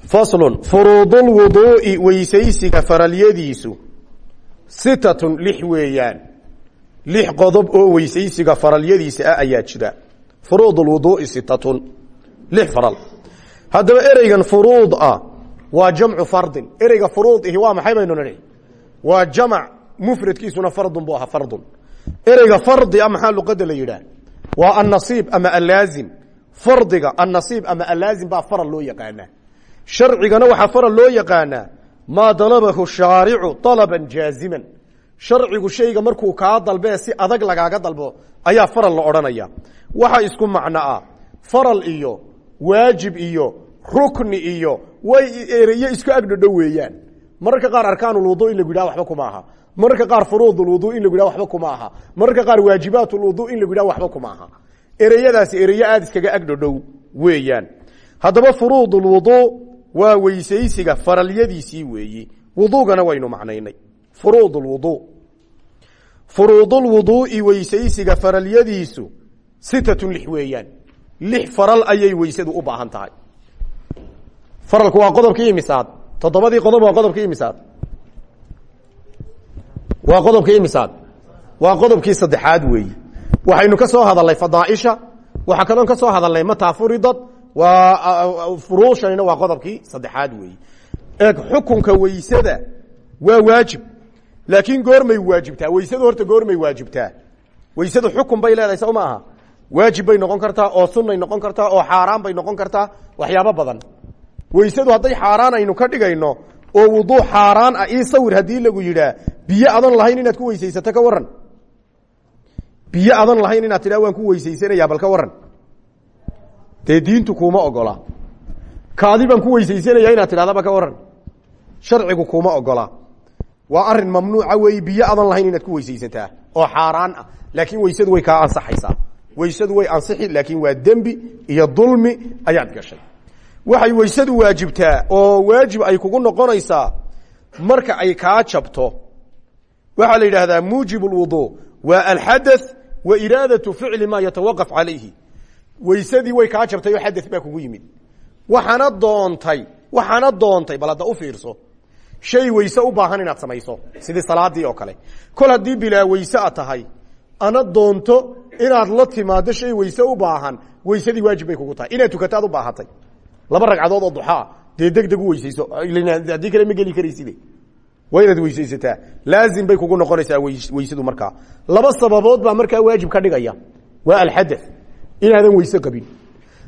Faslun furuudulwuduu'i weysaysiga faralyadiisu. Sitatun lix weeyaan. Lix qodob oo weysaysiga faralyadiisa ah ayaa jira. Furuud lwuduu'i sitatun faral haddaba ereygan furuud ah waa jamcu fardin ereyga furuud ihi waa maxay baynu nidhi waa jamac mufradkiisuna fardun buu ahaa fardun ereyga fardi a maxaa luqada la yidhaah waa annasiib ama allaazim fardiga annasiib ama allaazim baa faral loo yaqaanaa sharcigana waxaa faral loo yaqaanaa maa dalabahu markuu kaa dalbee si adag lagaaga dalbo ayaa faral la odhanaya waxa isku macno ah faral iyo waajib iyo rukni iyo way ereyo isku agdhodhow weeyaan. Mararka qaar arkaanulwudu in lagu yidhaha waxba kuma aha. Mararka qaar furuudulwudu in lagu yidhaha waxba kuma aha. Mararka qaar waajibaatulwudu in lagu yidhaha waxba kuma aha. Ereyadaasi ereyo aada iskaga agdhodhow weeyaan. Haddaba furuudulwudu waa weysaysiga faralyadiisii weeyi. Wudugana waynu macnaynay. Furuud lwudu. Furuudulwuduu'i weysaysiga faralyadiisu sitatun lix lix faral ayay weysadu u baahan tahay. Faralku waa qodobkii imisaad toddobadii qodob waa qodobkii imisaad waa qodobkii imisaad waa qodobkii saddexaad weeyi waxaynu ka soo hadalnay fadaaisha waxaa kaloon ka soo hadalnay mataa furidad waa furuushanina waa qodobkii saddexaad weeyi eeg xukunka weysada waa waajib laakiin goormay waajibtaa weysadu horta goormay waajibtaa. Weysadu xukun bay leedahay sow ma aha waajib bay noqon kartaa oo sunnay noqon kartaa oo xaaraan bay noqon kartaa waxyaabo badan. Weysadu hadday xaaraan aynu ka dhigayno oo wuduu xaaraan ah ii sawir haddii lagu yidhaa biyo adan lahayn inaad ku weysaysato ka waran biyo adan lahayn inaad tidhaa waan ku weysaysanaya bal ka waran dee diintu kuuma ogola. Kaadi baan ku weysaysanaya inaad tidhahdaba ka waran sharcigu kuuma ogola. Waa arrin mamnuuca weeye biyo adan lahayn inaad ku weysaysataa oo xaaraan ah. Laakiin weysadu way kaa ansaxaysaa weysadu way ansixi laakiin waa dembi iyo dulmi ayaad gashay waxay weysadu waajibtaa oo waajib ay kugu noqonaysaa marka ay kaa jabto. Waxaa la yidhaahdaa muujib lwudu waa alxadath wa iraadatu ficli maa yatawaqaf calayhi. Weysadii way kaa jabtay oo baa kugu yimid. Waxaana doontay waxaana doontay bal u fiirso shay weyse u baahan inaad samayso sidii salaadii oo kale. Kol haddii bilaa weyse a tahay ana doonto inaad la timaado shay weyse u baahan weysadii waajib bay kugu tahay. Inaad tukato u baahatay. Laba ragcadood oo duxaa dee deg u weysayso haddii kale ma geli karayside waa inaad laazim bay kugu noqonaysaa weysadu markaa. Laba sababood baa markaa waajib ka dhigaya. Waa alxadath inaadan weyse qabin.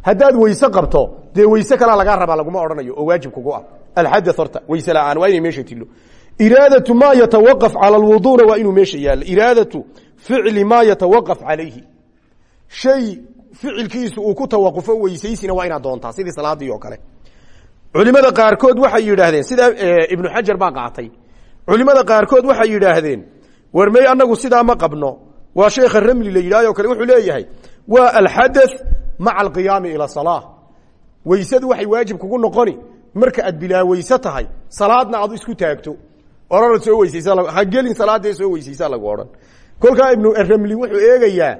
Haddaad weyse qabto dee weyse kalaa lagaa rabaa laguma odhanayo oo waajib kugu ah. Alxadath horta weyse la'aan waa inay meesha tilo iraadatu maa yatawaqaf cala alwuduna waa inuu meesha yaalo iraadatu ficli maa yatawaqaf calayhi. Shay ficilkiisu uu ku tawaqufo weysaysina waa inaad doontaa sidii salaadii oo kale. Culimada qaarkood waxay yidhaahdeen sidaa ibnu xajar baa qaatay. Culimada qaarkood waxay yidhaahdeen war may anagu sidaa ma qabno. Waa sheekha ramli la yidhahyo kale wuxuu leeyahay waa alxadath maca alqiyaami ila salaa weysadu waxay waajib kugu noqoni marka aad bilaa weyse tahay salaadna aad isku taagto. Orana soo kolkaa ibnu ramli wuxuu eegayaa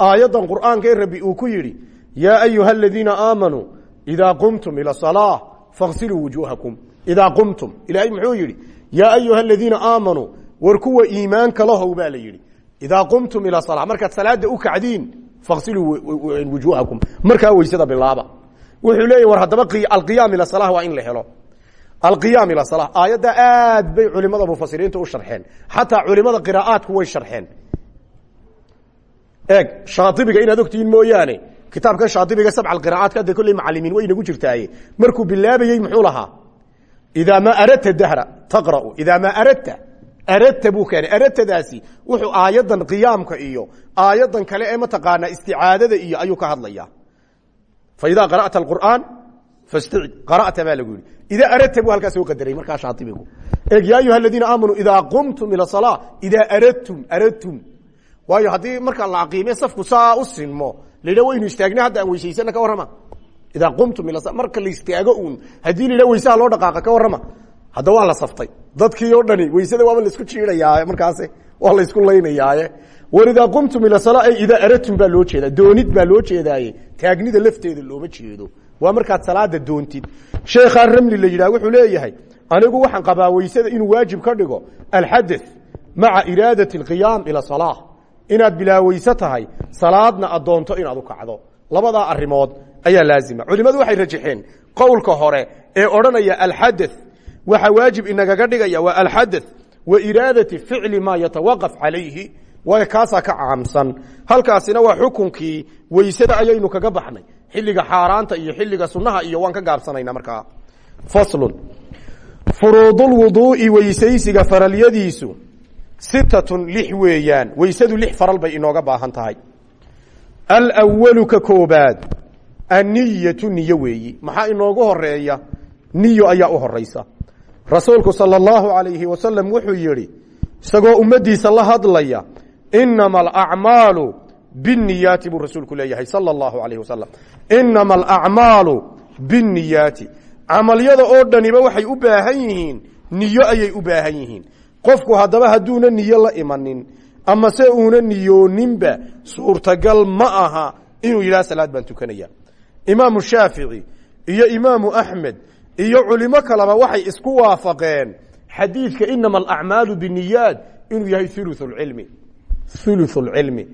aayaddan qur'aanka ee rabbi uu ku yidhi yaa ayuha aladiina aamanuu idaa qumtum ila salaa fagsiluu wujuuhakum. Idaa qumtum ilaahay muxuu yidhi yaa ayuha aladiina aamanuu war kuwa iimaanka lahow baa la yidhi idaa qumtum ila salaa markaad salaada u kacdiin fagsiluu wujuuhakum. Markaa weysada bilaaba. Wuxuu leeyahy war haddaba alqiyaam ila salah waa in la helo alqiyaam ila salah. Aayadda aad bay culimada mufasiriinta u sharxeen. Xataa culimada qiraa'aadku way sharxeen. Eeg shaaibiga inaad ogtihiin mooyaane kitaabkan shaaibiga sabca qira'aadka hadda kolley macalimiin way inagu jirtaaye. Markuu bilaabayey muxuu lahaa? Idaa maa aradta dahra taqra'u. Idaa maa aradta aradta buu keenay. Aradtadaasi wuxuu aayadan qiyaamka iyo aayadan kale ee mataqaanaa isticaadada iyo ayuu ka hadlaya faidaa qara'ta alqur'aan baa lagu yidhi idaa aradta buu halkaa soo qadaray markaa shaaibigu eeg yaa ayuha aladiina aamanuu idaa qumtum ila salaa idaa aradtum aradtum waayo haddii markaa la aqiime safku saa u sinmo laydha waynu istaagna hadda aan weysaysana ka warrama idaa qumtum ila marka la istaago uun haddii la yidha weysaha loo dhaqaaqa ka warrama hadda waa la saftay dadkii oo dhani weysada waaba la isku jiidhayaa markaas waa la isku laynayaaye war idaa qumtum ila salaa ay idaa aradtum baa loo jeedaa doonid baa loo jeedaaye taagnida lafteeda looma jeedo waa markaad salaada doontid. Sheekhaa ramli la yidhaha wuxuu leeyahay anigu waxaan qabaa weysada inuu waajib ka dhigo alxadeth maca iraadat اlqiyaam ila salaa inaad bilaa weyse tahay salaadna addoonto inaad u kacdo. Labadaa arimood ayaa laazima. Culimmadu waxay rajaxeen qowlka hore ee odhanaya alxadeth waxaa waajib inagaga dhigaya waa alxadeth wa iraadati ficli maa yatawaqaf calayhi. Waayo kaasaa ka caamsan. Halkaasina waa xukunkii weysada ayaynu kaga baxnay xilliga xaaraanta iyo xilliga sunaha iyo waan ka gaabsanayna markaa. Faslun. Furuudulwuduu'i weysaysiga faralyadiisu sitatun lix weeyaan. Weysadu lix faral bay inooga baahan tahay. Alwalu ka koobaad anniyatu niyo weeyi. Maxaa inoogu horreeya niyo ayaa u horaysa rasuulku sala allahu alayhi wasalam wuxuu yidhi isagoo ummadiisa la hadlaya inama alacmaalu biniyaati buu rasuulku leeyahay sala allahu alayh wasalam inama alacmaalu binniyaati camalyada oo dhaniba waxay u baahan yihiin niyo ayay u baahan yihiin qofku haddaba hadduuna niyo la imanin ama se uuna niyooninba suurtagal ma aha inuu yidhaha salaad baan tukanaya imaamu shaafici iyo imaamu axmed iyo culimo kaleba waxay isku waafaqeen xadiidka inama alacmaalu biniyaad inuu yahay ulu cilmi ulu cilmi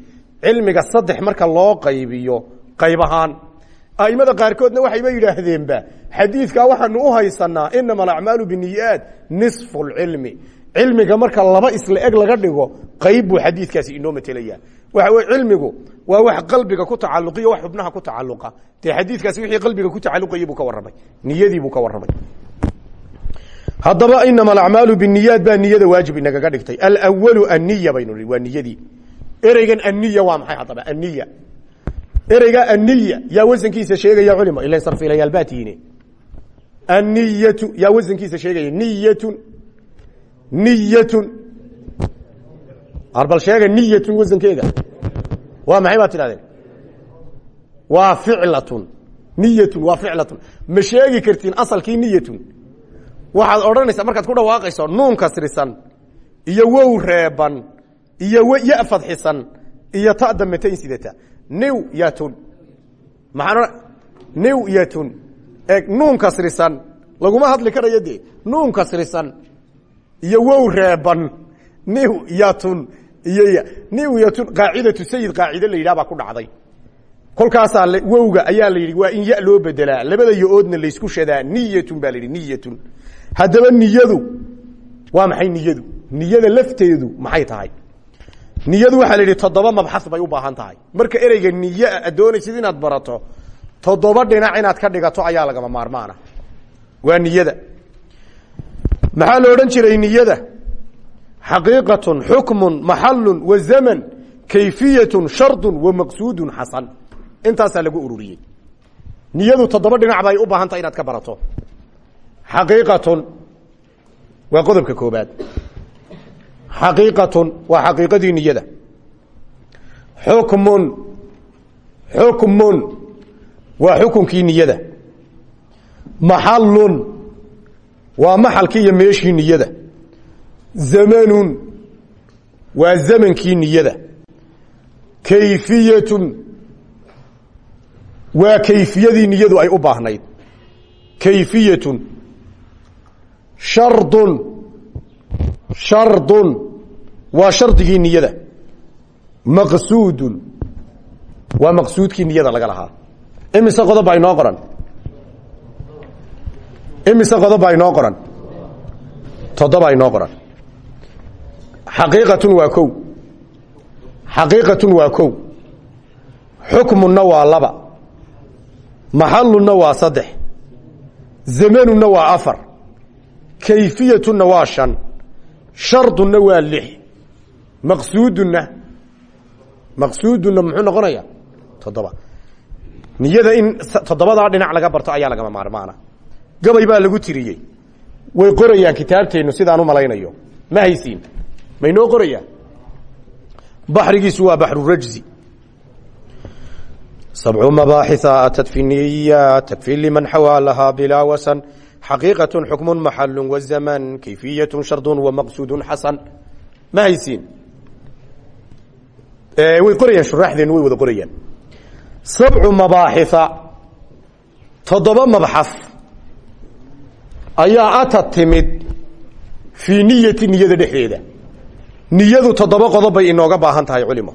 cilmiga saddex marka loo qaybiyo qayb ahaan. Aimada qaarkoodna waxayba yidhaahdeenba xadiidkaa waxaanu u haysanaa inama alacmaalu biniyaad nisfu lcilmi cilmiga marka laba isla eg laga dhigo qayb buu xadiidkaasi inoo matelaya waxa wey cilmigu waa wax qalbiga ku tacaluqiyo wax xubnaha ku tacaluqa dee xadiidkaasi wixii qalbiga ku tacaluqayay buu ka warramay niyadii buu ka warramay. Haddaba inama alacmaalu biniyaad baa niyada waajib inagaga dhigtay. Alwalu anniya baynu waa niyadii ereygan anniya waa maxay haddaba? Anniya ereyga anniya yaa wasankiisa sheegaya culima ila sarfiilayaal baa tihiine anniyatu yaa wasankiisa sheegaya niyatun. Niyatun. Arbal sheega niyatun wasankeega waa maxay baad tidhahdeen? Waa ficlatun. Niyatun waa ficlatun. Ma sheegi kartiin asalkii niyatun. Waxaad odhanaysaa markaad ku dhawaaqayso nuun kasrisan iyo wow reeban iyo ya fadxisan iyo ta dametayn sidata new yatun. Maxaan new yatun. Eeg nuun kasrisan. Laguma hadli karayo dee kasrisan. Iyo wow reeban. New yatun. Iyo new yatun. Qaacidatu sayid qaacide la yidhah baa ku dhacday. Kolkaasaa wowga ayaa la yidhi waa in ya loo bedelaa labada yo-oodna laysku shadaa niyatun baa la yidhi niyatun. Haddaba niyadu waa maxay niyadu? Niyada lafteedu maxay tahay niyadu waxaa la yidhi toddoba mabxas bay u baahan tahay. Marka ereyga niyaa aad doonaysid inaad barato toddoba dhinac inaad ka dhigato ayaa lagama maarmaana. Waa niyada. Maxaa la odhan jiray niyada? Xaqiiqatun xukmun maxalun wa zaman kayfiyatun shardun wa maqsuudun xasan. Intaasaa lagu ururiyey. Niyadu toddoba dhinac bay u baahan tahay inaad ka barato. Xaqiiqatun waa qodobka koobaad xaqiiqatun waa xaqiiqadii niyada. Xukmun xukmun waa xukunkii niyada. Maxalun waa maxalkii iyo meeshii niyada. Zamanun waa zamankii niyada. Kayfiyatun waa kayfiyadii niyadu ay u baahnayd. Kayfiyatun. Shardun shardun waa shardigii niyada. Maqsuudun. Waa maqsuudkii niyada laga lahaa. Imise qodob baa inoo qoran? Imise qodob baa inoo qoran? Toddobaa inoo qoran. Xaqiiqatun waa kow. Xaqiiqatun waa kow. Xukmunna waa laba. Maxalunna waa saddex. Zamanunna waa afar. Kayfiyatuna waa shan. Sharduna waa lix maqsuuduna maqsuuduna muxuu noqonaya? Toddoba. Niyada in toddobadaa dhinac laga barto ayaa lagama maarmaana. Gabay baa lagu tiriyey. Way qorayaan kitaabteennu sidaan u malaynayo. Ma haysiin. Maynoo qorayaan? Baxrigiisu waa baxru rajzi. Sabcu mabaaxitha atat fi niya takfi liman xawaa lahaa bilaa wasan. Xaqiiqaة xukmu maxalu wazaman kayfiyaة shardu wamaqsuud xasan. Ma haysiin way qorayaan shuraaxdeenu way wada qorayaan. Sabcu mabaaxitha toddoba mabxaf ayaa atad timid fii niyati niyada dhexdeeda. Niyadu toddoba qodob bay inooga baahan tahay culimo.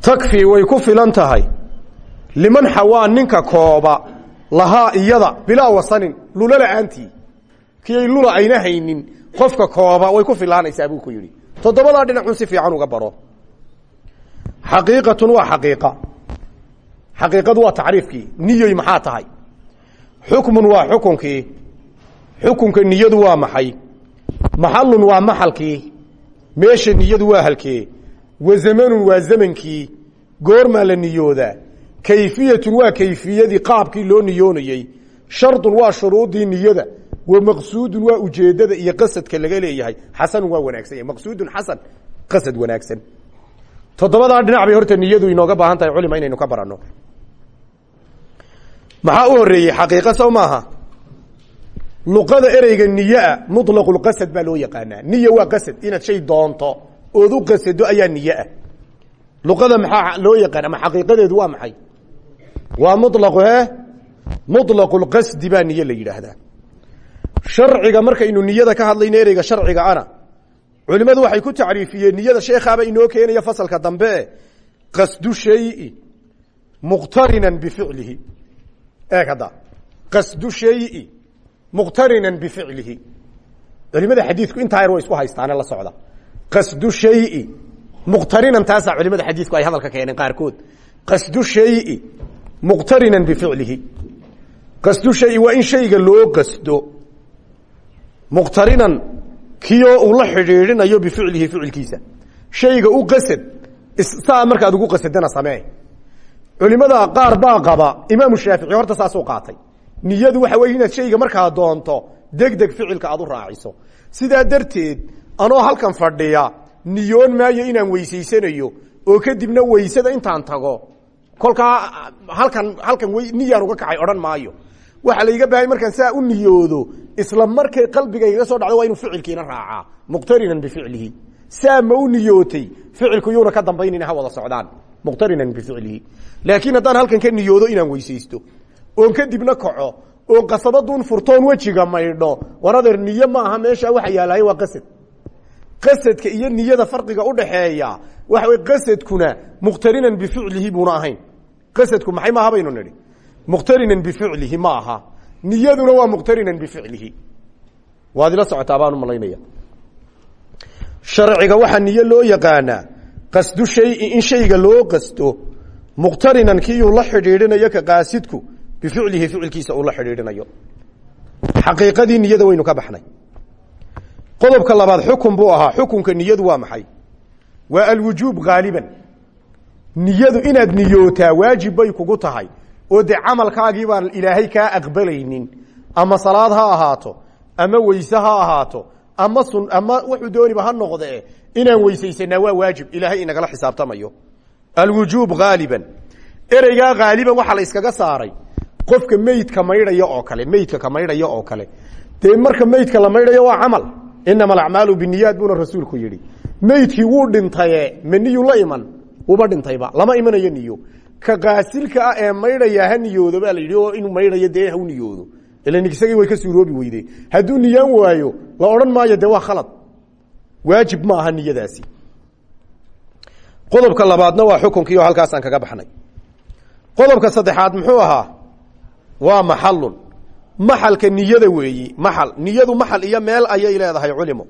Takfi way ku filan tahay. Liman xawaa ninka kooba lahaa iyada bilaa wasanin lula la'aantii. Kiyay lula ayna haynin qofka kooba way ku filaanaysaa buu ku yidhi. Toddobadaa dhinacun si fiican uga baro xaqiiqatun waa xaqiiqa xaqiiqadu waa tacriifkii niyoy maxaa tahay? Xukmun waa xukunkii xukunka niyadu waa maxay? Maxalun waa maxalkii meesha niyadu waa halkee wa zamanun waa zamankii goormaa la niyoodaa? Kayfiyatun waa kayfiyadii qaabkii loo niyoonayey. Shardun waa shuruudii niyada. Wa maqsuudun waa ujeedada iyo qasadka laga leeyahay. Xasanun waa wanaagsan. Yahy maqsuudun xasan toddobadaa dhinac bay horta niyadu inooga baahan tahay culima inaynu ka baranno. Maxaa u horeeyey xaqiiqa sow luqada ereyga niyaa mulaqulqasad baa loo yaqaanaa. Niya waa qasad inaad shay doonto ood u qasado ayaa niyeah luqada maxaa loo yaqaan ama xaqiiqadeedu waa maxay? Waa mulaqu he mulaqulqasdi baa niye la yidhaahdaa. Sharciga markaynu niyada ka hadlayno ereyga sharciga ana culimadu waxay ku tacriifiyeen niyada sheekhaaba inoo keenaya fasalka dambe qasdu shayi muqtarinan bificlihi. Eeg hadda qasdu shayi muqtarinan bificlihi. Culimada xadiidku intaa yar way isku haystaane la socda. Qasdu shayi muqtarinan taasaa culimada xadiidku ay hadalka keeneen qaarkood. Qasdu shayi muqtarinan bificlihi. Qasdu shayi waa in shayga loo qasdo. Muqtarinan kiyo uu la xidhiidhinayo bificlihi ficilkiisa. Shayga u qasad saa markaad ugu qasadana samee. Culimada qaar baa qaba imaamu shaafici horta saasuu qaatay. Niyadu waxa wey inaad shayga markaa doonto deg deg ficilka aad u raaciso. Sidaa darteed anoo halkan fadhiya niyoon maayo inaan weysaysanayo oo kadibna weysada intaan tago kolkaa halkan halkan niyaan uga kacay odhan maayo waxaa laiga baahay markaan saa u niyoodo isla markay qalbigayga soo dhacdo waa inuu ficilkiina raacaa muqtarinan bificlihi. Saa ma u niyootay ficilku yuuna ka dambaynayna ha wada socdaan. Muqtarinan bificlihi. Laakiin haddaan halkan ka niyoodo inaan weysaysto oon kadibna kaco oon qasabaduun furtoon wejiga maydho war niye ma aha meesha waxa yaalahay waa qasad. Qasadka iyo niyada farqiga udhaxeeya waxa wey qasadkuna muqtarinan bificlihi buuna ahayn. Qasadku maxay maaha baynu nidhi muqtarinan bificlihi ma aha. Niyaduna waa muqtarinan bificlihi. Waad ila socotaa baan u malaynaya. Sharciga waxaa niyo loo yaqaanaa qasdu shayi in shayga loo qasto muqtarinan kiiuu la xidhiidhinayo ka qaasidku bificlihi ficilkiisa uu la xidhiidhinayo. Xaqiiqadii niyada waynu ka baxnay. Qodobka labaad xukun buu ahaa. Xukunka niyadu waa maxay? Waa alwujuub haaliban niyadu inaad niyootaa waajib bay kugu tahay oo dee camalkaagii baan ilaahay kaa aqbalaynin. Ama salaad ha ahaato ama weyse ha ahaato ama sun ama wuxuu dooniba ha noqde inaan weysaysanaa waa waajib. Ilaahay inagala xisaabtamayo. Alwujuub haaliban ereygaa haaliban waxaa la iskaga saaray. Qofka meydka maydhaya oo kale meydka ka maydhaya oo kale. Dee marka meydka la maydhayo waa camal. Inama alacmaalu biniyaad buuna rasuulku yidhi. Meydkii wuu dhintaye ma niyu la iman? Wuba dhintayba lama imanayo niyo ka qaasilka ah ee maydhaya ha niyoodo baa la yidhi oo inuu maydhayo dee u niyoodo. Ilan isagii way ka suuroobi weyde. Hadduu niyaan waayo la odhan maayo dee waa khalad. Waajib ma aha qodobka labaadna waa xukunkii oo halkaasaan kaga baxnay. Qodobka saddexaad muxuu ahaa? Waa maxalun maxalka niyada weeyi maxal. Niyadu maxal iyo meel ayay leedahay culimo.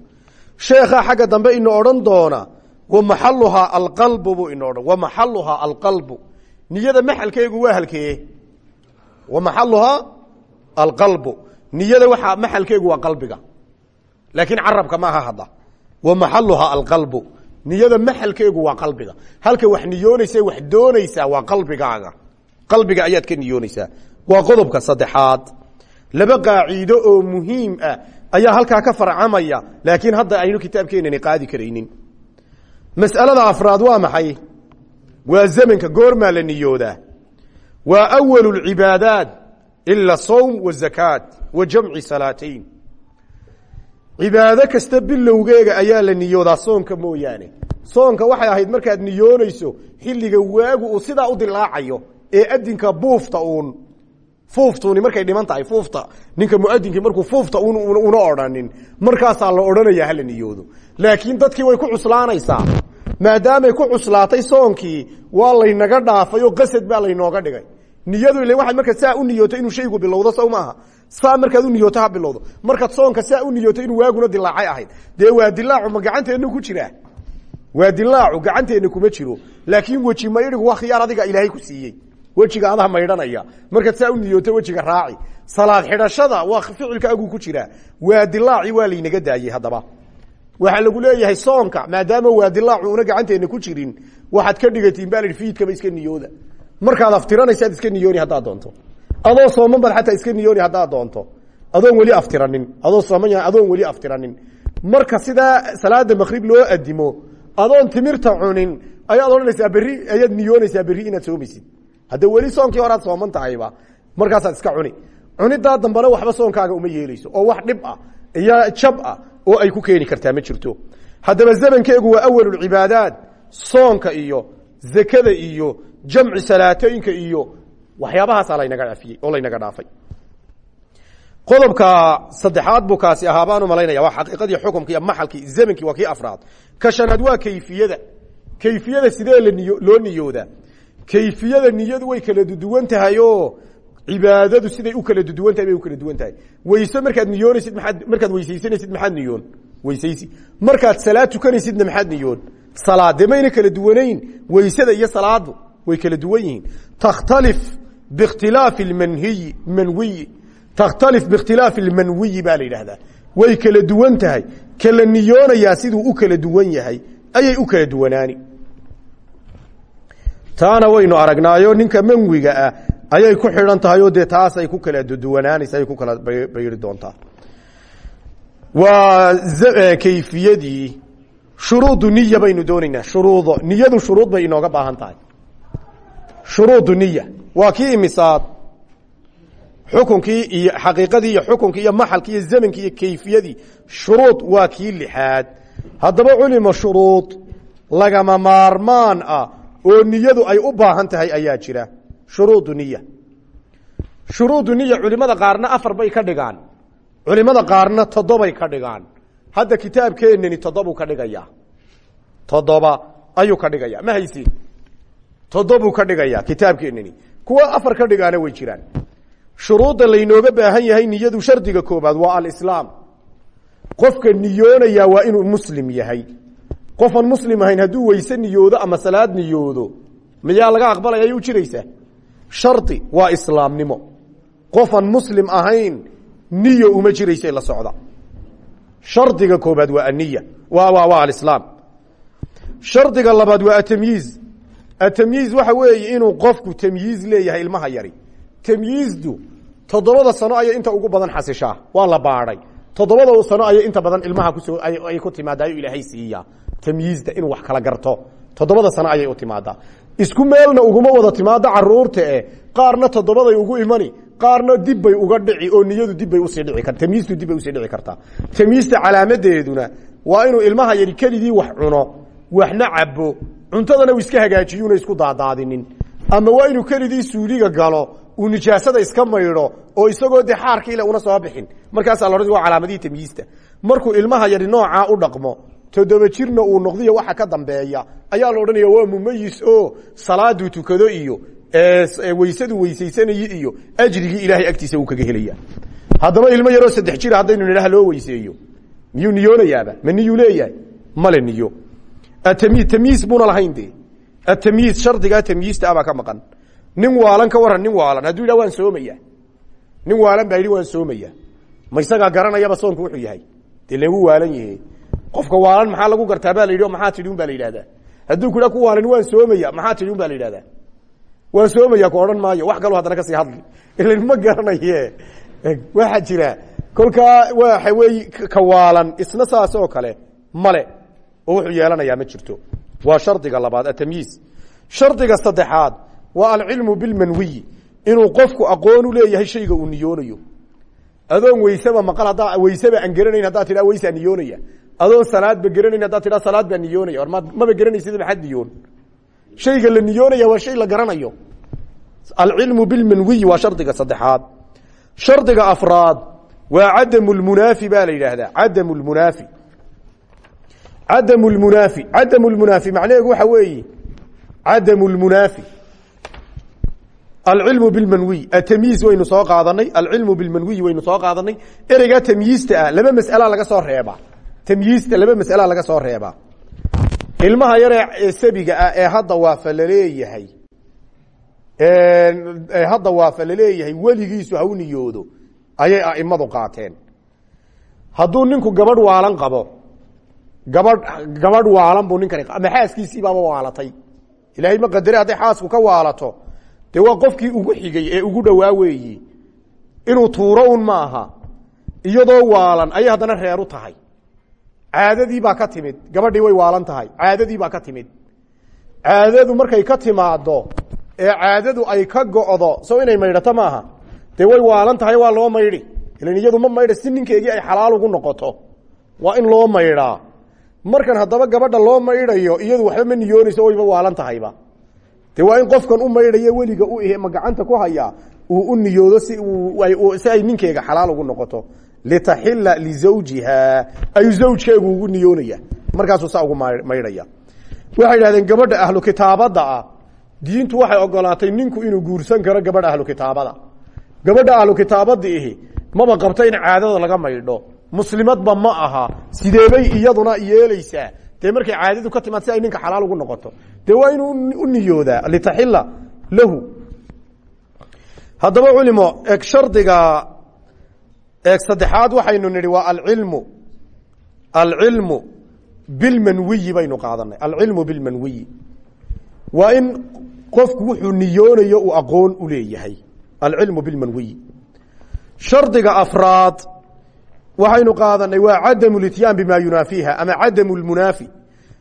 Sheekhaa xagga dambe ina odhan doona wa maxaluhaa alqalbu buu ina wa maxaluhaa alqalbu niyada maxalkeegu waa halkee? Wa maxaluhaa alqalbu. Niyada waxaa maxalkeegu waa qalbiga. Laakiin carabka maaha hadda. Wa maxaluhaa alqalbu. Niyada maxalkeegu waa qalbiga. Halka wax niyoonaysa wax doonaysaa waa qalbigaaga. Qalbiga ayaad ka niyoonaysaa. Waa qodobka saddexaad. Laba qaaciido oo muhiim ah ayaa halkaa ka farcamaya. Laakiin hadda aynu kitaabkeenani qaadi karaynin. Mas'alada afraad waa maxay waa zamanka goormaa la niyoodaa waa awalu lcibaadaat ila sawm wazakaat wa jamci salaatayn cibaado kasta bilowgeega ayaa la niyoodaa soonka mooyaane. Soonka waxay ahayd markaad niyoonayso xilliga waagu uu sidaa u dilaacayo ee adinka buufta uun. Fuuftuuni markay dhiman tahay fuufta. Ninka muadinkii markuu fuufta una odhanin. Markaasaa la odhanaya hala niyoodo. Laakiin dadkii way ku cuslaanaysaa maadaamay ku cuslaatay soonkii waa laynaga dhaafay oo qasad baa laynooga dhigay. Niyadu ile waxaad markaad saa u niyooto inuu shaygu bilowdo sow maaha saa markaad u niyooto ha bilowdo. Markaad soonka saa u niyooto inuu waaguna dilaacay ahayd. Dee waa dilaacu ma ku jiraa? Waa dilaacu gacanteenna kuma jiro. Laakiin weji maydhigu waa khiyaar adiga ilaahay ku siiyey. Wejiga adaa maydhanaya markaad saa u niyooto wejiga raaci. Salaad xidhashada waa ficilka aguu ku jiraa. Waa dilaaci waa laynaga daayey haddaba waxaa lagu leeyahay soonka maadaama waa dilaacu una gacanteenna ku jirin waxaad ka dhigatiin baa fiidkaba iska niyooda. Markaad aftiranaysaad iska niyooni haddaad doonto. Adoo sooman baad xataa iska niyooni haddaad doonto. Adoon weli aftiranin. Adoo sooman yahay adoon weli aftiranin. Marka sidaa salaada makrib loo adimo adoon timirta cunin ayaad odhanaysaa berri ayaad niyoonaysaa berri inaad soomaysid. Hadda weli soonkii horaad sooman tahayba markaasaad iska cuni. Cunidaa dambena waxba soonkaaga uma yeeleyso oo wax dhib ah iyo jab ah oo ay ku keeni kartaa ma jirto. Haddaba zamankeegu waa awalulcibaadaat soonka iyo zakada iyo jamci salaatooyinka iyo waxyaabahaasa laynaga afiyey oo laynaga dhaafay. Qodobka saddexaad buu kaasi ahaa baan u malaynaya waa xaqiiqadii xukumka iyo zamankii waa kii afraad. Ka shanaad waa kayfiyada. Kayfiyada sidee loo niyoodaa? Kayfiyada niyadu way kala duduwan tahay cibaadadu siday u kala duduwan tahay bay u kala duwan tahay. Weyse markaad niyoonaysid maaad markaad weysaysanaysid maxaad niyoon. Weysaysi markaad salaad tukanaysidna maxaad niyoon. Salaad dee mayna kala duwanayn. Weysada iyo salaadu way kala duwan yihiin. Takhtalif bikhtilaafi lmanhiyi manwiyi. Takhtalif biikhtilaafi lmanwiyi baa la yidhaahdaa. Way kala duwan tahay. Kala niyoonayaa siduu u kala duwan yahay. Ayay u kala duwanaani. Taana waynu aragnaayo ninka manwiga ah ayay ku xidhan tahay oo dee taasay ku kala duwanaanaysa ay ku kala bayri doontaa waa kayfiyadii shuruudu niya baynu doonaynaa shuruudo niyadu shuruud bay inooga baahan tahay. Shuruudu niya waa kii imisaad xukunkii iyo xaqiiqadii iyo xukunkii iyo maxalkii iyo zamankii iyo kayfiyadii. Shuruud waa kii lixaad. Haddaba culima shuruud lagama maarmaan ah oo niyadu ay u baahan tahay ayaa jira shuruudu niya shuruudu niya culimada qaarna afar bay ka dhigaan. Culimada qaarna toddobay ka dhigaan. Hadda kitaabkeenani toddobuu ka dhigaya toddoba ayuu ka dhigaya ma haysin toddobuu ka dhigaya kitaabkeenani kuwa afar ka dhigaana way jiraan. Shuruudda laynooga baahan yahay niyadu shardiga koobaad waa alislaam. Qofka niyoonaya waa inuu muslim yahay. Qofaan muslim ahayn hadduu weyse niyoodo ama salaad niyoodo miyaa laga aqbalaya? Ay u jiraysaa shardi waa islaamnimo. Qofaan muslim ahayn niyo uma jiraysa la socda. Shardiga koobaad waa aniya waa alislaam. Shardiga labaad waa atamyiiz. Atamyiiz waxa weeye inuu qofku tamyiiz leeyahay ilmaha yari. Tamyiizdu toddobada sano ayay inta ugu badan xasishaa. Waa la baadhay toddobada sano ayay inta badan ilmaha ku soo ay ku timaada ayuu ilaahay siiyaa tamyiizda inuu wax kala garto. Toddobada sano ayay u timaadaa isku meelna uguma wada timaado carruurta e qaarna toddobaday ugu imani qaarna dibbay uga dhici oo niyadu dibbay u sii dhici kar tamyiiztu dibbay u sii dhici kartaa. Tamyiizta calaamadeeduna waa inuu ilmaha yari keligii wax cuno waxna cabo cuntadana uu iska hagaajiyuuna isku daadaadinin. Ama waa inuu keligii suuliga galo uu nijaasada iska maydho oo isagoo dee xaarkiile una soo bixin. Markaasaa la waa calaamadihii tamyiizta markuu ilmaha yari noocaa u dhaqmo toddoba jirna uu noqdiyo waxa ka dambeeya. Ayaa la odhanaya waa mumayis oo salaaduu tukado iyo weysadu weysaysanaye iyo ajrigii ilaahay agtiisa uu kaga helaya haddaba ilmo yaroo saddex jira haddaynu nidhaha loo weyseeyo miyuu niyoonayaaba ma niyuu leeyahay? Male niyo atmyi tamyiis buuna lahayn de atamyiis shardigaa tamyiista abaa ka maqan. Nin waalan ka waran nin waalan. Hadduu yidhah waan soomaya nin waalan baa waan soomaya ma isagaa garanayaba soonku wuxuu yahay. Dee waalan yahe qofka waalan maxaa lagu gartaa ba la yidhi maxaa tidhi un ba la yidhahdaa hadduu ku ku waalan waan soomaya maxaa tidhi un ba la yidhahdaa waan soomaya ku odhan maayo wax kaloo haddana ka sii hadli. Ilan ma garanaye. Waxaa jira. Kolkaa waxa weey ka waalan isna saas kale male oo wuxuu yeelanayaa ma jirto. Waa shardiga labaad atamyiis shardiga saddexaad waa alcilmu bilmanwiyi inuu qofku aqoon u leeyahay shayga uu niyoonayo. Adoon weyseba maqal haddaa weyseba aan garanayn haddaa tidhaa weysaa niyoonaya adoon salaadba garanayn haddaa tidhaa salaad baa niyoonaya or ma maba garanaysid maxaad niyoon shayga la niyoonaya waa shay la garanayo. Alcilmu bilmanwiyi waa shardiga saddexaad. Shardiga afraad waa cadamu lmunaafi ba la yidhaahdaa. Cadamu lmunaafi cadamu lmunaafi cadamu lmunaafi macnaheedu waxa weeye cadamu lmunaafi alcilmu bilmanwiy atamyiiz waynu soo qaadanay. Alcilmu bilmanwiyi waynu soo qaadanay. Ereygaa tamyiista ah laba mas'alaa laga soo reebaa tamyiista laba mas'alaa laga soo reebaa ilmaha yaree ee sabiga ah ee hadda waafa la leeyahay ee hadda waafa la leeyahay weligiisu ha niyoodo ayay aimadu qaateen. Hadduu ninku gabadh waalan qabo gabadh gabadh waalan buu ninkani ama xaaskiisii baaba waalatay. Ilaahay ma qadare hadday xaasku ka waalato dee waa qofkii ugu xigay ee ugu dhowaa weeyi. Inuu tuuro un ma aha iyadoo waalan ayay haddana reer u tahay caadadii baa ka timid. Gabadhii way waalan tahay. Caadadii baa ka timid. Caadadu markay ka timaado ee caadadu ay ka go'do so inay maydhato maaha. Dee way waalan tahay waa loo maydhi. Ilan iyadu ma maydha si ninkeegii ay xalaal ugu noqoto. Waa in loo maydhaa markan haddaba gabadha loo maydhayo iyadu waxba ma niyoonayso wayba waalan tahayba. De waa in qofkan u maydhayo weliga u ma gacanta ku hayaa uu u niyoodo si si ay ninkeega xalaal ugu noqoto litaxila lizawjiha. Ayuu zawjkeegu ugu niyoonaya. Markaasuu saa ugu maydhaya. Waxay idhahdeen gabadha ahlu kitaabadda diintu waxay ogolaatay ninku inuu guursan karo gabadha ahlu kitaabada. Gabadha ahlu kitaabada ihi maba qabto in caadada laga maydho. Muslimadba ma aha. Sideebay iyaduna yeelaysaa? Dee markay caadadu ka timaad si ay ninka xalaal ugu noqoto. Dee waa inuu u niyoodaa. Litaxila lahu. Haddaba culimo eg shardiga eeg saddexaad waxaynu nidhi waa alcilmu. Alcilmu bilmanwiyi baynu qaadanay. Alcilmu bilmanwiyi. Waa in qofku wuxuu niyoonayo uu aqoon u leeyahay. Alcilmu bilmanwiyi. Shardiga afraad waxaynu qaadanay waa cadamu lityaan bima yunaafiiha ama cadamu lmunaafi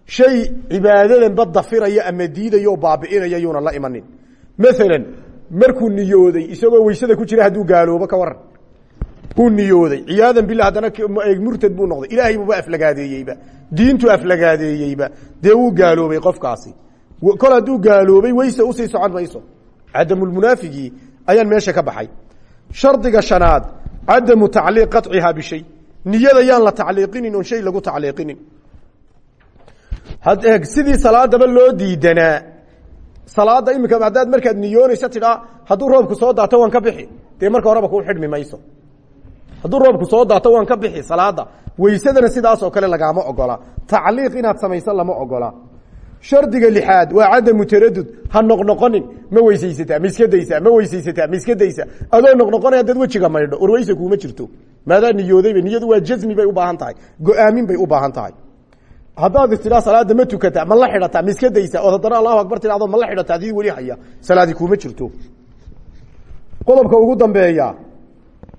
shay cibaadadanba dafiraya ama diidayo o baabi'inaya yuuna la imanin. Maalan markuu niyooday isagoo weysada ku jira hadduu gaaloobo ka waran uu niyooday. Ciyaadan billah haddana murtad buu noqday. Ilaahay buuba aflagaadeeyeyba. Diintu aflagaadeeyeyba. Dee wuu gaaloobay qofkaasi. Kol hadduu gaaloobay weyse u sii socon mayso. Cadamulmunaafigii ayaan meesha ka baxay. Shardiga shanaad cadamu tacliiq qacihaa bishay. Niyada la tacliiqinin oon shay lagu tacliiqinin. Sidii salaadaba loo diidanaa salaada imika haddaad markaad niyoonaysa tidhaa hadduu roobku soo daato waan ka bixi. Dee marka horeba kuu xidhmi mayso hadduu roobku soo daato waan ka bixi salaada weysadana sidaas oo kale lagaama ogola. Tacliiq inaad samayso lama ogola. Shardiga lixaad waa cadamu taradud ha noqnoqonin. Ma weysaysataa ma ma weysaysataa ma adoo noqnoqonay haddaad wejiga maydho or weyse kuuma jirto. Maadaa niyoodayba niyadu waa jasmi bay u baahan tahay. Go'aamin bay u baahan tahay. Haddaad istidhaa salaada ma tukata ma la xidhataa ma ood haddana allahu akbar tidhahdo ma la xidhataa adii weli haya salaadi kuuma jirto. Qodobka ugu dambeeya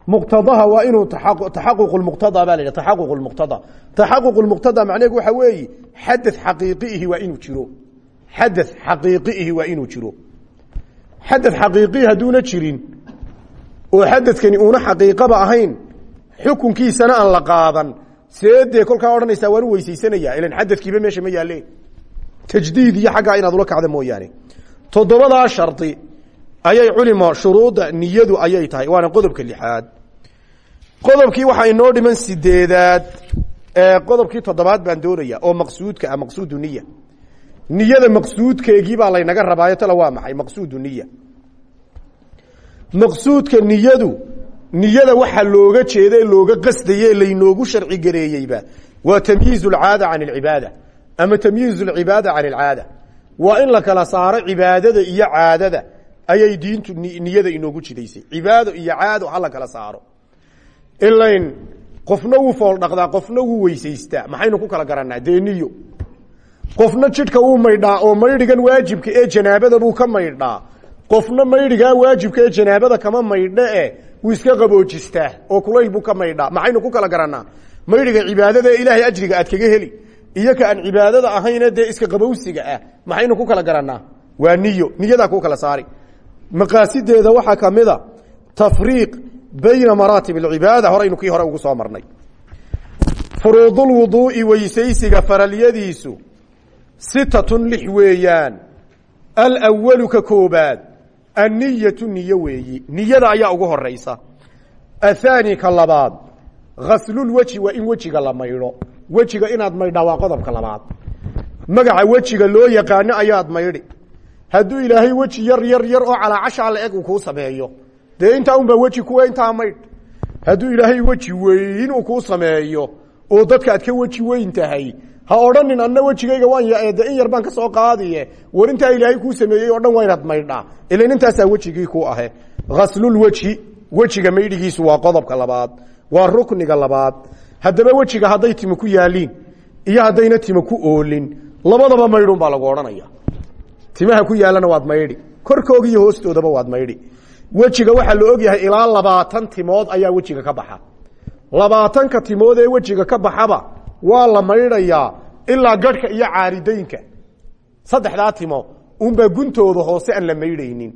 muqtadaha waa inuu taxaquq muqtada baa la yidhaha taxaquq muqtada. Taxaquq muqtada macneheedu waxa weeye xadath xaqiiqiihi waa inuu jiro. Xadath xaqiiqiihi waa inuu jiro. Xadath xaqiiqii hadduuna jirin oo xadadkani uuna xaqiiqaba ahayn xukunkiisana aan la qaadan. Seedee kolkaa odhanaysaa waan u weysaysanayaa ilan xadadkiiba meesha ma yaalle. Tajdiid iyo xaggaa inaad ula kacda mooyaane. Toddobadaa shardi ayay culimo shuruudda niyadu ayay tahay waana qodobka lixaad. Qodobkii waxaa inoo dhiman sideedaad qodobkii toddobaad baan doonaya oo maqsuudka ah maqsuudu niya niyada maqsuudkeegii baa laynaga rabaayo tale waa maxay? Maqsuudu niya maqsuudka niyadu niyada waxa looga jeeda ee looga qasdaye laynoogu sharci gareeyeyba waa tamyiiz alcaada can alcibaada ama tamyiiz alcibaada can alcaada waa in la kala saaro cibaadada iyo caadada ayay diintu niyada inoogu jidaysay. Cibaado iyo caado ha la kala saaro. Ilayn qofna wuu fool dhaqdaa qofna wuu weysaystaa. Maxaynu ku kala garanaa dee niyo qofna jidhka wuu maydhaa oo maydhigan waajibka ee janaabada buu ka maydhaa. Qofna maydhigaa waajibka ee janaabada kama maydhe e wuu iska qaboojistaa oo kulayl buu ka maydhaa. Maxaynu ku kala garanaa maydhiga cibaadada ee ilaahay ajriga aad kaga heli. Iyo ka aan cibaadada ahayne dee iska qabowsiga ah. Maxaynu ku kala garanaa waa niyo. Niyadaa ku kala saari maqaasideeda waxaa kamida tafriiq bayna maraatib alcibaada horaynu kii hore ugu soo marnay. Furuudulwuduu'i weysaysiga faralyadiisu sitatun lix weeyaan. Alwalu ka koobaad anniyatu niyo weeyi niyada ayaa ugu horaysa athaani ka labaad ghaslulweji waa in wejiga la maydho. Wejiga inaad maydhaa waa qodobka labaad. Magaca wejiga loo yaqaano ayaad maydhi hadduu ilaahay weji yar yar yar oo calaacashaa la eg uu kuu sameeyo. Dee intaa unbaa weji kuwa intaa maydh. Hadduu ilaahay weji weyn uu kuu sameeyo oo dadka aad ka weji weyn tahay ha odhanin anna wejigayga waan de in yar baan ka soo qaadiye war ilaahay kuu sameeyey oo dhan waa inaad maydhaa. Ilan intaasaa ku ahe. Ghaslulweji wejiga maydhigiisu waa qodobka labaad waa rukniga labaad. Haddaba wejiga hadday timo ku yaaliin iyo haddayna timo ku oolin labadaba maydhun baa lagu odhanaya timaha ku yaalana waad maydhi korkooga iyo hoostoodaba waad maydhi wejiga waxaa la ogyahay ilaa labaatan timood ayaa wejiga ka baxa. Labaatanka timood ee wejiga ka baxaba waa la maydhayaa ilaa garhka iyo caaridaynka saddexdaa timo unbaa guntooda hoose aan la maydhaynin.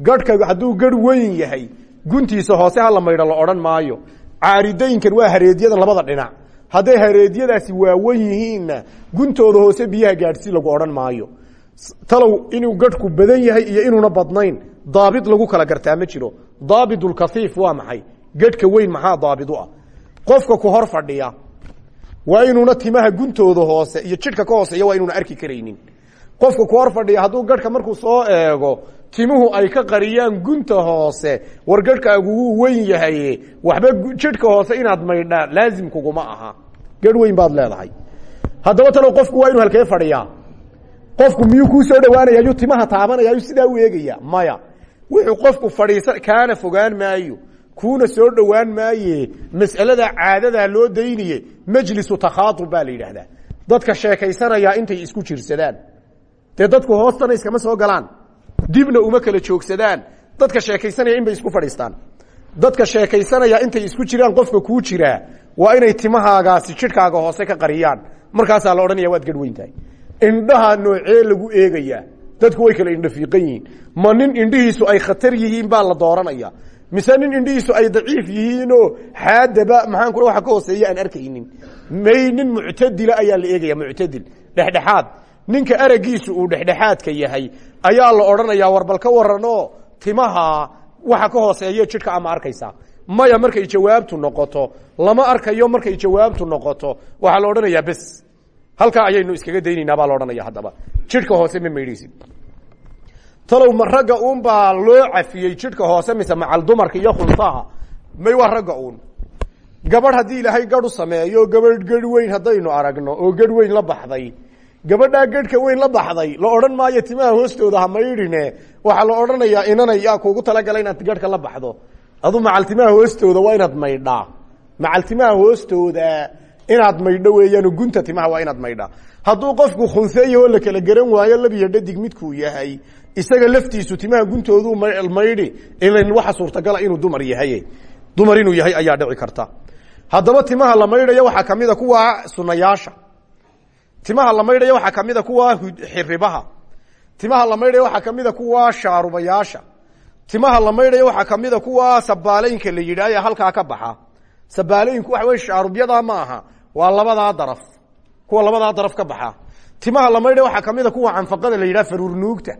Garhka hadduu garh weyn yahay guntiisa hoose ha la maydho la odhan maayo. Caaridaynkan waa hareedyadan labada dhinac. Hadday hareedyadaasi waawen yihiinna guntooda hoose biyaha gaadhsi lagu odhan maayo talow inuu garhku badan yahay iyo inuuna badnayn daabid lagu kala gartaa ma jiro. Daabidulkaiif waa maxay? Gadhka weyn maxaa daabid ah? Qofka ku hor fadhiya waa inuuna timaha guntooda hoose iyo jidhka ka hooseeya waa inuuna arki karaynin. Qofka ku hor fadhiya hadduu garhka markuu soo eego timuhu ay ka qariyaan gunta hoose war garhkaagu wuu weyn yahay waxba jidhka hoose inaad maydhaa laazim kuguma aha. Garh weyn baad leedahay. Haddaba talow qofku waa inuu halkee fadhiyaa qofku miyuu kuu soo dhawaanaya yuu timaha taabanaya yuu sidaa u eegaya. Maya wuxuu qofku fadhiisa kaana fogaan maayo. Kuuna soo dhowaan maaye mas'alada caadadaa loo dayniye majlisu takhaatub baa dadka sheekaysanayaa intay isku jirsadaan. Dee dadku hoostana iskama soo galaan. Dibna uma kala joogsadaan. Dadka sheekaysanaya in isku fadhiistaan. Dadka sheekaysanaya intay isku jiraan qofka kuu jiraa waa inay timahaagaasi jidhkaaga hoose ka qariyaan. Markaasaa la odhanaya waad garh weyn tahay indhaha noocee lagu eegayaa? Dadku way kala indho fiiqan yihiin. Ma nin indhihiisu ay khatar yihiin baa la dooranaya. Mise nin indhihiisu ay daciif yihiinoo xaadaba maxaan ku waa ka hooseeya aan arkaynin. May nin muctadila ayaa la eegaya muctadil. Dhexdhexaad. Ninka aragiisu uu dhexdhexaadka yahay ayaa la odhanaya war ka waranoo timaha waxa ka hooseeya jidhka ama arkaysaa maya markay jawaabtu noqoto lama arkayo markay jawaabtu noqoto waxaa la odhanayaa bes halkaa ayaynu iskaga daynaynaa baa la odhanaya haddaba. Jidhka hoose ma maydhaysid talow ma uun baa loo cafiyey jidhka hoose mise macal dumarka iyo khunsaha may waa ragga uun. Gabadh haddii ilaahay gadh u sameeyo gabadh gadh weyn haddaynu aragno oo gadh weyn la baxday gabadhaa gadhka weyn la baxday la odhan maayo timaha hoostooda ha maydhine. Waxaa la odhanayaa inanay yaa kuugu talagala inaad gadhka la baxdo. Adu macal timaha hoostooda waa inaad maydhaa. Macal timaha hoostooda inaad maydho weeyaan gunta timaha waa inaad maydhaa hadduu qofku khunseeya oo la kala garan waayo labiyo dhadig midkuu yahay. Isaga laftiisu timaha guntoodu maydhi ilan waxa suurtagala inuu dumar yahay. Dumar inuu yahay ayaa dhici karta. Haddaba timaha la maydhayo waxaa kamida kuwa sunayaasha timaha la maydhayo waxaa kamida kuwa xiribaha timaha la maydhayo waxaa kamida kuwa shaarubayaasha. Timaha la maydhayo waxaa kamida kuwa sabaaleynka la yidhaah halkaa ka baxa. Sabaalooyinku waxa wey shaarubyada ma aha waa labadaa daraf. Kuwa labadaa daraf ka baxa. Timaha la maydhayo waxaa kamida kuwa canfaqada la yidhah faruurnuugta.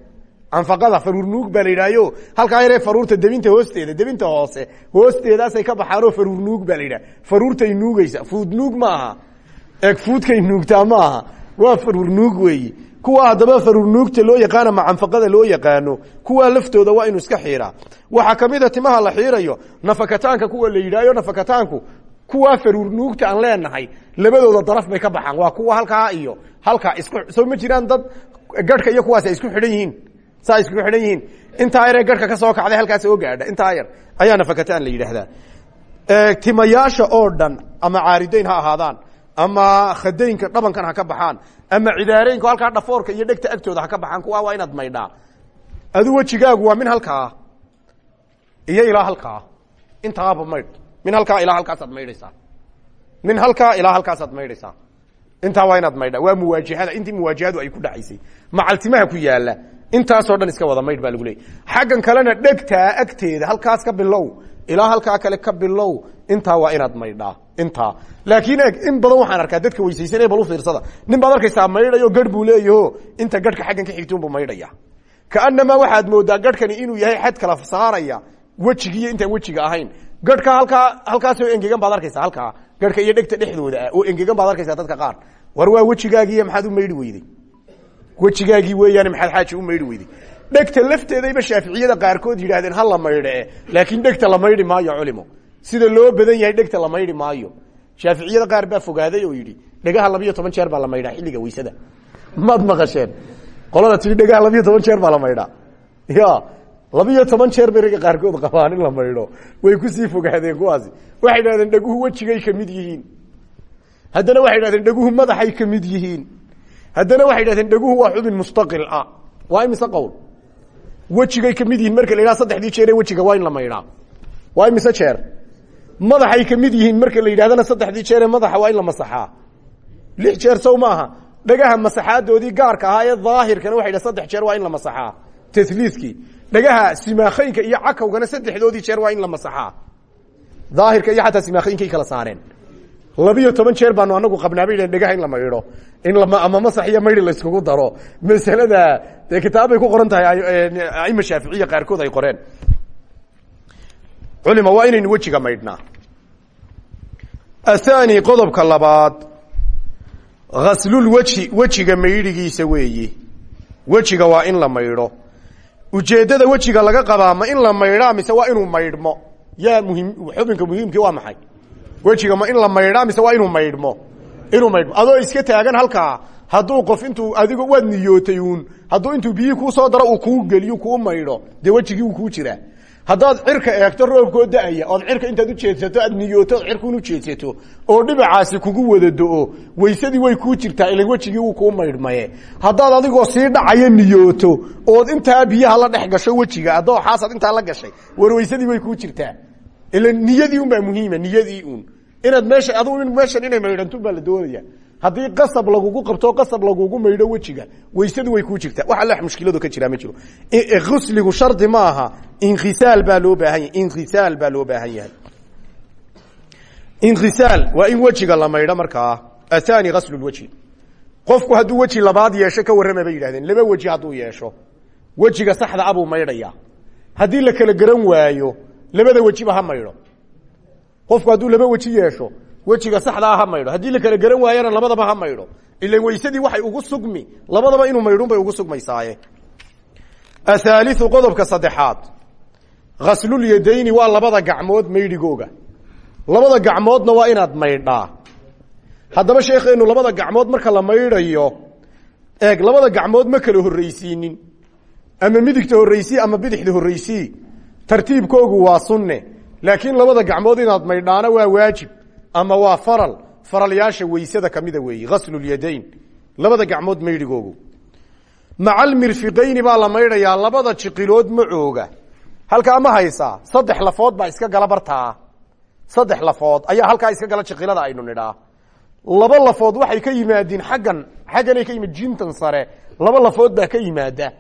Canfaqada faruurnuug baa la yidhahyo. Halkaa yaree faruurta debinta hoosteeda debinta hoose hoosteedaasay ka baxaanoo faruurnuug baa la yidhah faruurtay nuugeysa fuudnuug ma aha. Eeg fuudkay nuugtaa ma aha. Waa faruurnuug weeyi. Kuwa haddaba faruurnuugta loo yaqaano ma canfaqada loo yaqaano kuwaa laftooda waa inuu iska xiiraa waxaa kamida timaha la xiirayo nafakataanka kuwa la yidhahyo nafakataanku kuwaa faruurnuugta aan leenahay labadooda daraf bay ka baxaan. Waa kuwa halkaa iyo halkaa isku soo ma jiraan dad garhka iyo kuwaas isku xidhan yihiin? Saa isku xidhan yihiin? Intaa yaree garhka ka soo kacday halkaa soo gaadha intaa yar ayaa nafakataan la yidhaahdaa. Timayaasha oo dhan ama caaridayn ha ahaadaan ama khadaynka dhabankan ha ka baxaan ama cidaareynka halkaa dhafoorka iyo dhegta agtooda ha ka baxaan kuwa waa inaad maydhaa. Adu wejigaagu waa min halkaa iyo ilaa halkaa. Intaaba maydh min halkaa ilaa halkaasaad maydhaysaa. Min halkaa ilaa halkaasaad maydhaysaa. Intaa waa inaad maydha. Waa muwaajahada. Intii muwaajahadu ay ku dhacaysay. Macaltimaha ku yaalla intaasoo dhan iska wada maydh baa lagu leeyay xaggan kalena dhegtaa agteeda. Halkaas ka bilow. Ilaa halkaa kale ka bilow. Intaa waa inaad maydhaa. Intaa. Laakiin eg in badan waxaan arkaa dadka weysaysanee bal u fiirsada nin baad arkaysaa maydhayo garh buu leeyaho. Inta garhka xaggan ka xigtuunbuu maydhaya. Kaanamaa waxaad moodaa garhkani inuu yahay xad kala saaraya. Wejigiiyo intaan wejiga ahayn garhka halkaa halkaasoo engegan baad arkaysaa halkaa garhka iyo dhegta dhexdooda ah oo engegan baad arkaysaa dadka qaar. War waa wejigaagiiy maxaad u maydhi weyday wejigaagii weeyaan maxaad xaaji u maydhi weyday dhegta lafteedayba shaaficiyada qaarkood yidhaahdeen ha la maydhe laakiin dhegta la maydhi maayo culimo. Sida loo badan yahay dhegta la maydhi maayo. Shaaficiyada qaar baa fogaaday oo yidhi dhegaha labiyo toban jeer baa la maydhaa xilliga weysada. Maad maqasheen. Qolada tii dhegaha labiyo toban jeer baa la maydhaa. Ya labiyo toban jeer bay ragga qaarkood qabaan in la maydho. Way ku sii fogaadeen kuwaasi. Waxay idhahdeen dheguhu wejigay ka yihiin. Haddana waxay idhahdeen dheguhu madaxay ka mid yihiin. Haddana waxay idhahdeen dheguhu waa xubin mustaqil ah. Waa imise qowl. Wejigay ka mid yihiin marka la yidhaha saddexdii jeer ee wejiga waa in la maydhaa. Waa imise jeer. Madaxay ka mid yihiin marka la yidhahdana saddexdii jeer ee madaxa waa in la masaxaa. Lix jeer sow maaha dhagaha masaxaadoodii gaarka ahaa ee daahirkana waxay dhaha saddex jeer waa in la masaxaa tasliiskii. Dhagaha simaakhaynka iyo cakawgana saddexdoodii jeer waa in la masaxaa. Daahirka iyo xataa simaakhayinkay kala saareen. Labiyo toban jeer baanu anagu qabnaa bay dhagaha in la maydho in ama masax iyo maydhi layskugu daro. Masalada dee kitaabbay ku qoran tahay aima shaaficiya qaarkood ay qoreen. Culima waa inaynu wejiga maydhnaa. Athani qodobka labaad. Ghaslulwejhi wejiga maydhigiisa weeyi. Wejiga waa in la maydho ujeeddada wejiga laga qabaa ma in la maydhaa mise waa inuu maydhmo? Yaa muhiim xubinka muhiimkii waa maxay? Wejiga ma in la maydhaa mise waa inuu maydhmo? Inuu maydhmo. Adoo iska taagan halkaa hadduu qof intuu adigo waad niyootay uun hadduu intuu biyihii kuu soo daro uu kuu geliyo kuu maydho dee wejigii uu kuu jiraa haddaad cirka eegto roobkoo da'aya ood cirka intaad ujeedsato aad niyooto ood cirkuun ujeedsato oo dhibacaasi kugu wada do-o weysadii way kuu jirtaa ilan wejigii wuu kuu maydhmaye. Haddaad adigoo sii dhacayo niyooto ood intaa biyaha la dhex gasho wejiga adoo xaasaad intaa la gashay war weysadii way kuu jirtaa. Ilan niyadii un baa muhiima niyadii un inaad meesha aduu meeshan inay maydhanto baa la doonaya haddii qasab lagugu qabto qasab lagugu maydho wejiga weysadu way kuu jirtaa wax alle mushkiladu ka jiraa ma jiro. Usligu shardi ma aha inkhisaal baa loo baahan yahay inkhisaal baa loo baahan yahay. Inkhisaal waa in wejiga la maydho markaa athani ghaslulwejhi qofku hadduu weji labaad yeesho ka warrama bay yidhahdeen laba weji hadduu yeesho wejiga saxda abuu maydhaya haddii la kala garan waayo labada wejiba ha maydho. Qofku hadduu laba weji yeesho wejiga saxdaa ha maydho. Haddii la kala garan waayana labadaba ha maydho. Ilan weysadii waxay ugu sugmi. Labadaba inuu maydhun bay ugu sugmaysaaye. Athaaliu qodobka saddexaad. Ghaslul-yadayni waa labada gacmood maydhigooga. Labada gacmoodna waa inaad maydhaa. Haddaba sheekheenu labada gacmood marka la maydhayo eeg labada gacmood ma kala horraysiinin. Ama midigta horraysii ama bidixda horraysii tartiibkoogu waa sunne. Laakiin labada gacmood inaad maydhaana waa waajib ama waa faral. Faralyaasha weysada kamida weeye ghaslul-yadayn labada gacmood maydhigoogu. Macalmirfiqayni baa la maydhayaa. Labada jiqilood macooga halkaa ma haysaa. Saddex lafood baa iska gala bartaa. Saddex lafood. Ayaa halkaa iska gala jiqilada aynu nidhaa. Laba lafood waxay ka yimaadiin xaggan. Xagganay ka yimid jintan sare. Laba lafood baa ka yimaada.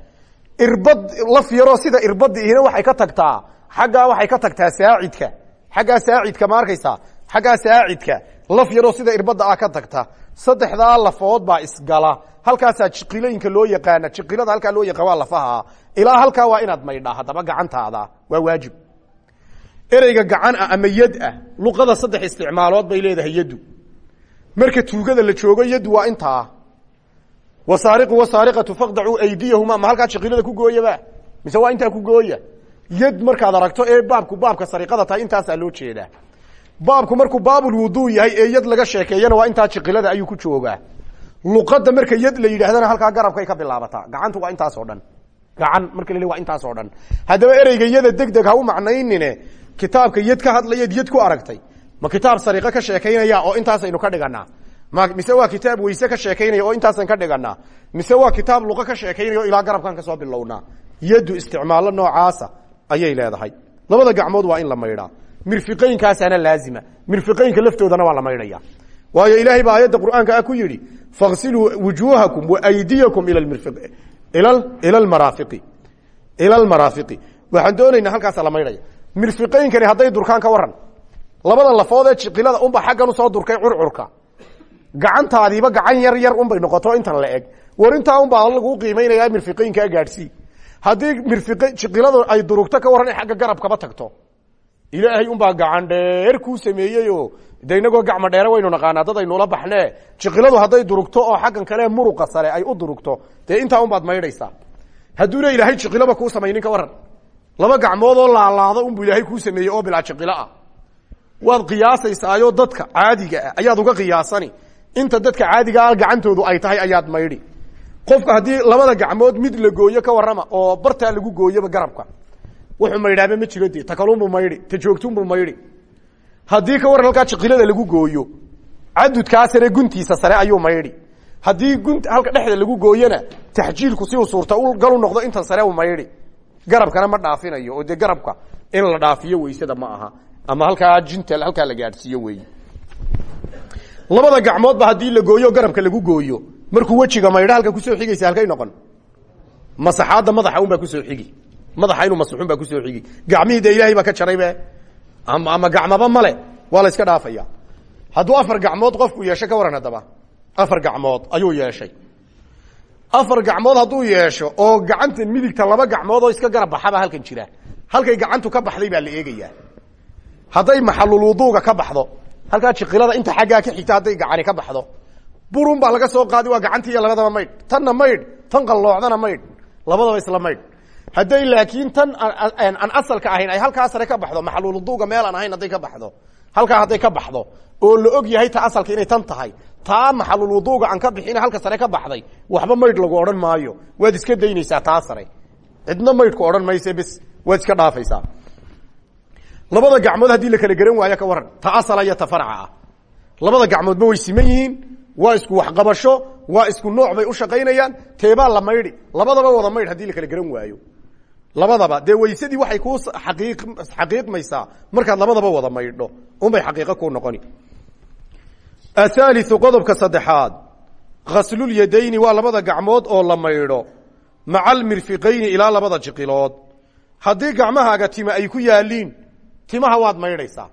Irbad laf yaroo sida irbadda ihina waxay ka tagtaa. Xaggaa waxay ka tagtaa saacidka. Xaggaa saacidka ma xaggaa saacidka laf yaroo sida irbadda ah ka tagta saddexdaa lafood baa isgala. Halkaasaa jiqilooyinka loo yaqaana jiqilada halkaa loo yaqaan waa lafaha. Ilaa halkaa waa inaad maydhaa haddaba gacantaada waa waajib. Ereyga gacan ah ama yad ah luqada saddex isticmaalood bay leedahay yaddu. Marka tuugada la joogo yaddu waa intaa. Wasaariqu wasaariqatu faqdacuu aydiyahuma ma halkaa jiqilada ku gooyaba mise waa intaa ku gooya? Yad markaad aragto ee baabku baabka sariqada tahay intaasaa loo jeedaa baabku markuu baabulwuduu yahay ee laga sheekeeyana waa intaa jiqilada ayuu ku joogaa. Luqadda marka yad la yidhahdana halkaa garabkay ka bilaabataa. Gacantu waa intaasoo dhan. Gacan marka la waa intaasoo dhan. Haddaba ereyga yada deg deg ha u macnaynine kitaabka yad ka hadlayaed yad ku aragtay. Ma kitaab sariiqo ka sheekaynaya oo intaasaynu ka dhiganaa ma mise waa kitaab weyse ka sheekaynaya oo intaasan ka dhiganaa mise waa kitaab luqo ka sheekaynaya oo ilaa garabkan ka soo bilownaa? Yaddu isticmaallo noocaasa ayay leedahay. Labada gacmood waa in la maydhaa mirfiqaynkaasana laazima. Mirfiqaynka laftoodana waa la maydhaya waayo ilaahay baa aayadda qur'aanka ah ku yidhi faqsiluu wujuuhakum waaydiyakum ila maraafiqi ila almaraafiqi waxaan doonaynaa halkaasa la maydhaya mirfiqaynkani hadday durkaan ka waran labada lafood ee jiqilada unba xaggan u soo durkay curcurka. Gacantaadiiba gacan yar yar unbay noqoto intan la eg. War intaa unbaa laguu qiimaynaya haddii mirfiq jiqiladu ay durugto ka warran agga garabkaba tagto ilaahay unbaa gacan dheer kuu sameeyeyo. De inagoo gacmo dheere waynu naqaanaa dad aynula baxne jiqiladu hadday durugto oo xaggan kale muruqa sare ay u durugto dee intaa unbaad maydhaysaa. Hadduuna ilaahay jiqilaba kuu samaynin ka waran laba gacmood oo laalaada unbu ilaahay kuu sameeyey oo bilaa jiqiloah waad qiyaasaysaayo dadka caadiga ah ayaad uga qiyaasani. Inta dadka caadigaa gacantoodu ay tahay ayaad maydhi. Qofka haddii labada gacmood mid la gooyo ka warrama oo bartaa lagu gooyoba garabka wuxuu maydhaaba ma jiro de takalunbu maydhi ta joogtunbu maydhi. Haddii ka warran halkaa jiqilada lagu gooyo cadudkaa guntiisa sare ayuu maydhi. Haddii gun halka dhexda lagu gooyona taxjiilku si uu suurta galu noqdo intan sare u maydhi. Garabkana ma dhaafinayo oo dee garabka in la dhaafiyo weysada ma aha. Ama halkaa jinta halkaa la gaadhsiiyo weey labada gacmoodba haddii la gooyo garabka lagu gooyo markuu wejiga maydho halka ku soo xigaysa halkay noqon. Masaxaadda madaxa unbaa ku soo xigi madaxa inuu masaxun baa ku soo xigi gacmihii dee baa ka jaraybe ama gacmaba male waa la iska dhaafaya. Hadduu afar gacmood qofku yeesho ka waran haddaba. Afar gacmood ayuu yeeshay. Afar gacmood hadduu yeesho oo gacanta midigta laba gacmood oo iska garab baxaba halkan jira. Halkay gacantu ka baxday baa la eegayaa. Hadday maxalulwuduuga ka baxdo halkaa jiqilada inta xaggaa ka xigta hadday gacani ka baxdo burun baa laga soo qaadi waa gacantiiyo labadaba maydh. Tanna maydh tan qalloocdana maydh labadaba isla maydh hadday laakiin tan aan asalka ahayn ay halkaa sare ka baxdo maxalulwuduuga meel aan ahayn hadday ka baxdo. Halkaa hadday ka baxdo. Oo la og yahay ta asalka inay tan tahay. Taa maxalulwuduuga aan ka bixin halka sare ka baxday waxba maydh lagu odhan maayo. Waad iska daynaysaa taa sare. Cidna maydhku odhan mayse bes waad iska dhaafaysaa. Labada gacmood haddii la kala garan waayo ka waran ta asala iyo ta farca ah. Labada gacmoodba way siman yihiin waa isku waxqabasho waa isku nooc bay u shaqaynayaan. Teebaa la maydhi. Labadaba wada maydh haddii la kala garan waayo. Labadaba dee weysadii waxay aqii xaqiiqmaysaa. Markaad labadaba wada maydho unbay xaqiiqo kuu noqoni. Athaaliu qodobka saddexaad. Ghaslul-yadayni waa labada gacmood oo la maydho. Maca almirfiqayni ilaa labada jiqilood. Haddii gacmahaaga tima ay ku yaaliin timaha waad maydhaysaa.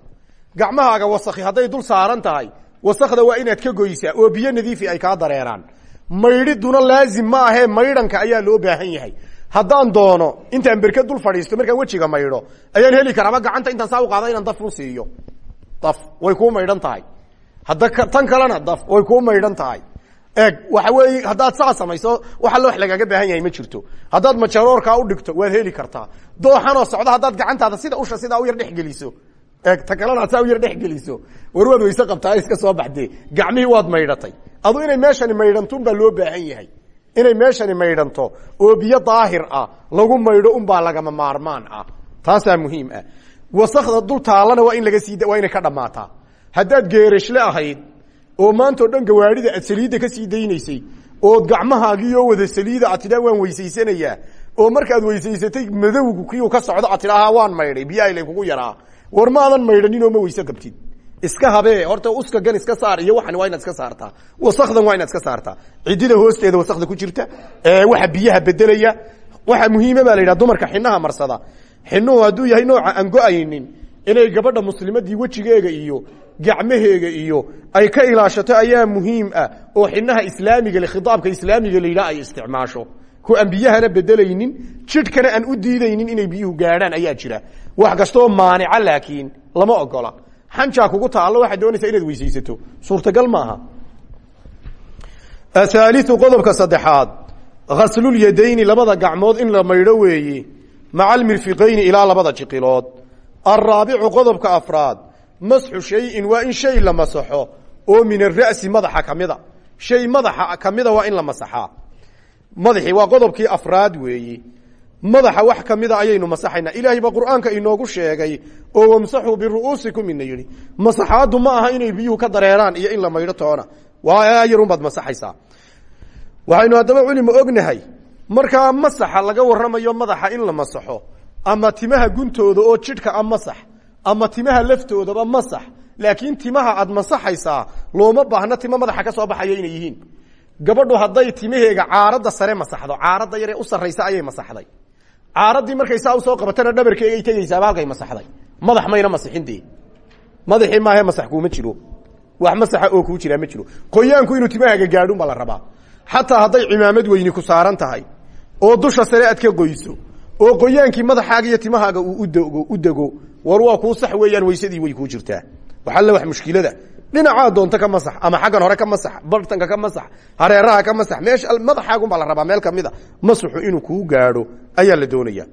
Gacmahaaga wasakhi hadday dul saaran tahay wasakda waa inaad ka goysaa oo biyo nadiifi ay kaa dareeraan. Maydhiduna laazim ma ahee maydhanka ayaa loo baahan yahay. Haddaan doono intaan berke dul fadhiisto markaan wejiga maydho ayaan heli karaaba gacanta intaan saa u qaada inaan daf u siiyo. Daf way kuu maydhan tahay. Hadda tan kalena daf way kuu maydhan tahay. Eeg waxa weeye haddaad saa samayso wax alla wax lagaaga baahan yahay ma jirto. Haddaad majaroorkaa u dhigto waad heli kartaa. Dooxanoo socda haddaad gacantaada sida usha sidaa u yar dhexgeliso eeg ta kalena ad saa u yar dhexgeliso war waad weyse qabtaa iska soo baxdee gacmihii waad maydhatay. Adu inay meeshani maydhanto unbaa loo baahan yahay. Inay meeshani maydhanto oo biyo daahir ah lagu maydho unbaa lagama maarmaan ah. Taasaa muhiim ah. Wasakda dul taallana waa in laga sii waa inay ka dhammaataa haddaad geerashle ahayd oo maantao dhan gawaarida aad ka sii daynaysay ood gacmahaagiioo wada saliida aad tidhaa waan weysaysanayaa oo markaad weysaysatay madowgu kiiu ka socdo tidhaahaa waan maydhay biyaha ilan kugu yaraa war maadan maydhaninoo ma weyse qabtid iska habee horta uska gan iska saar iyo waxan waa inaad iska saartaa. Wasakdan waa inaad iska saartaa. Cidida hoosteeda wasakda ku jirta waxa biyaha bedelaya waxa muhiima baa la yidhaha dumarka xinaha marsada. Xinuhu hadduu yahay nooca aan go'aynin inay gabadha muslimadii wejigeega iyo gacmaheega iyo ay ka ilaashato ayaa muhiim ah oo xinaha islaamiga khiaabka islaamiga la yidhaha ay isticmaasho ku aan biyahana bedelaynin jidhkana aan u diidaynin inay biyuhu gaadhaan ayaa jira. Wax kastoo maanica laakiin lama ogola xanjaa kugu taallo waxaad doonaysaa inaad weysaysato suurtagal maaha. Athaaliu qodobka saddexaad. Ghaslul-yadayni labada gacmood in la maydho weeye maca almirfiqayni ilaa labada jiqilood. Alraabicu qodobka afraad. Masxu shayin waa in shay la masaxo oo min ara'si madaxa kamida shay madaxa kamida waa in la masaxaa madaxii waa qodobkii afraad weeye madaxa wax kamida ayaynu masaxaynaa ilaahay baa qur'aanka inoogu sheegay oo wamsaxuu biru'uusikum ina yidhi. Masaxaadu ma aha inay biyuhu ka dareeraan iyo in la maydho toona. Waa yarunbaad masaxaysaa. Waxaynu haddaba culima ognahay markaa masaxa laga warramayo madaxa in la masaxo ama timaha guntooda oo jidhka a masax ama timaha laftoodaba masax laakiin timaha aad masaxaysaa looma baahno tima madaxa ka soo baxaya inay yihiin gabadhu hadday timaheega caaradda sare masaxdo caaradda yaree u sarraysa ayay masaxday. Caaradii markay saa u soo qabatana dhabarkeegay tegaysaaba halkay masaxday. Madax mayna masixin dee madaxii maahe masax kuuma jiro. Wax masaxa oo kuu jiraa ma jiro. Qoyaanku inuu timahaaga gaadhun baa la rabaa. Xataa hadday cimaamad weyni ku saaran tahay oo dusha sare aad ka qoyso oo qoyaankii madaxaaga iyo timahaaga uu udego u dego war waa kuu sax weeyaan weysadii way kuu jirtaa. Waxalle wax mushkilada dhinacaa doonto ka masax ama xaggan hore ka masax bartanka ka masax hareeraha ka masax meesha madaxaagun baa la rabaa meel kamida masaxu inuu kuu gaadho ayaa la doonaya.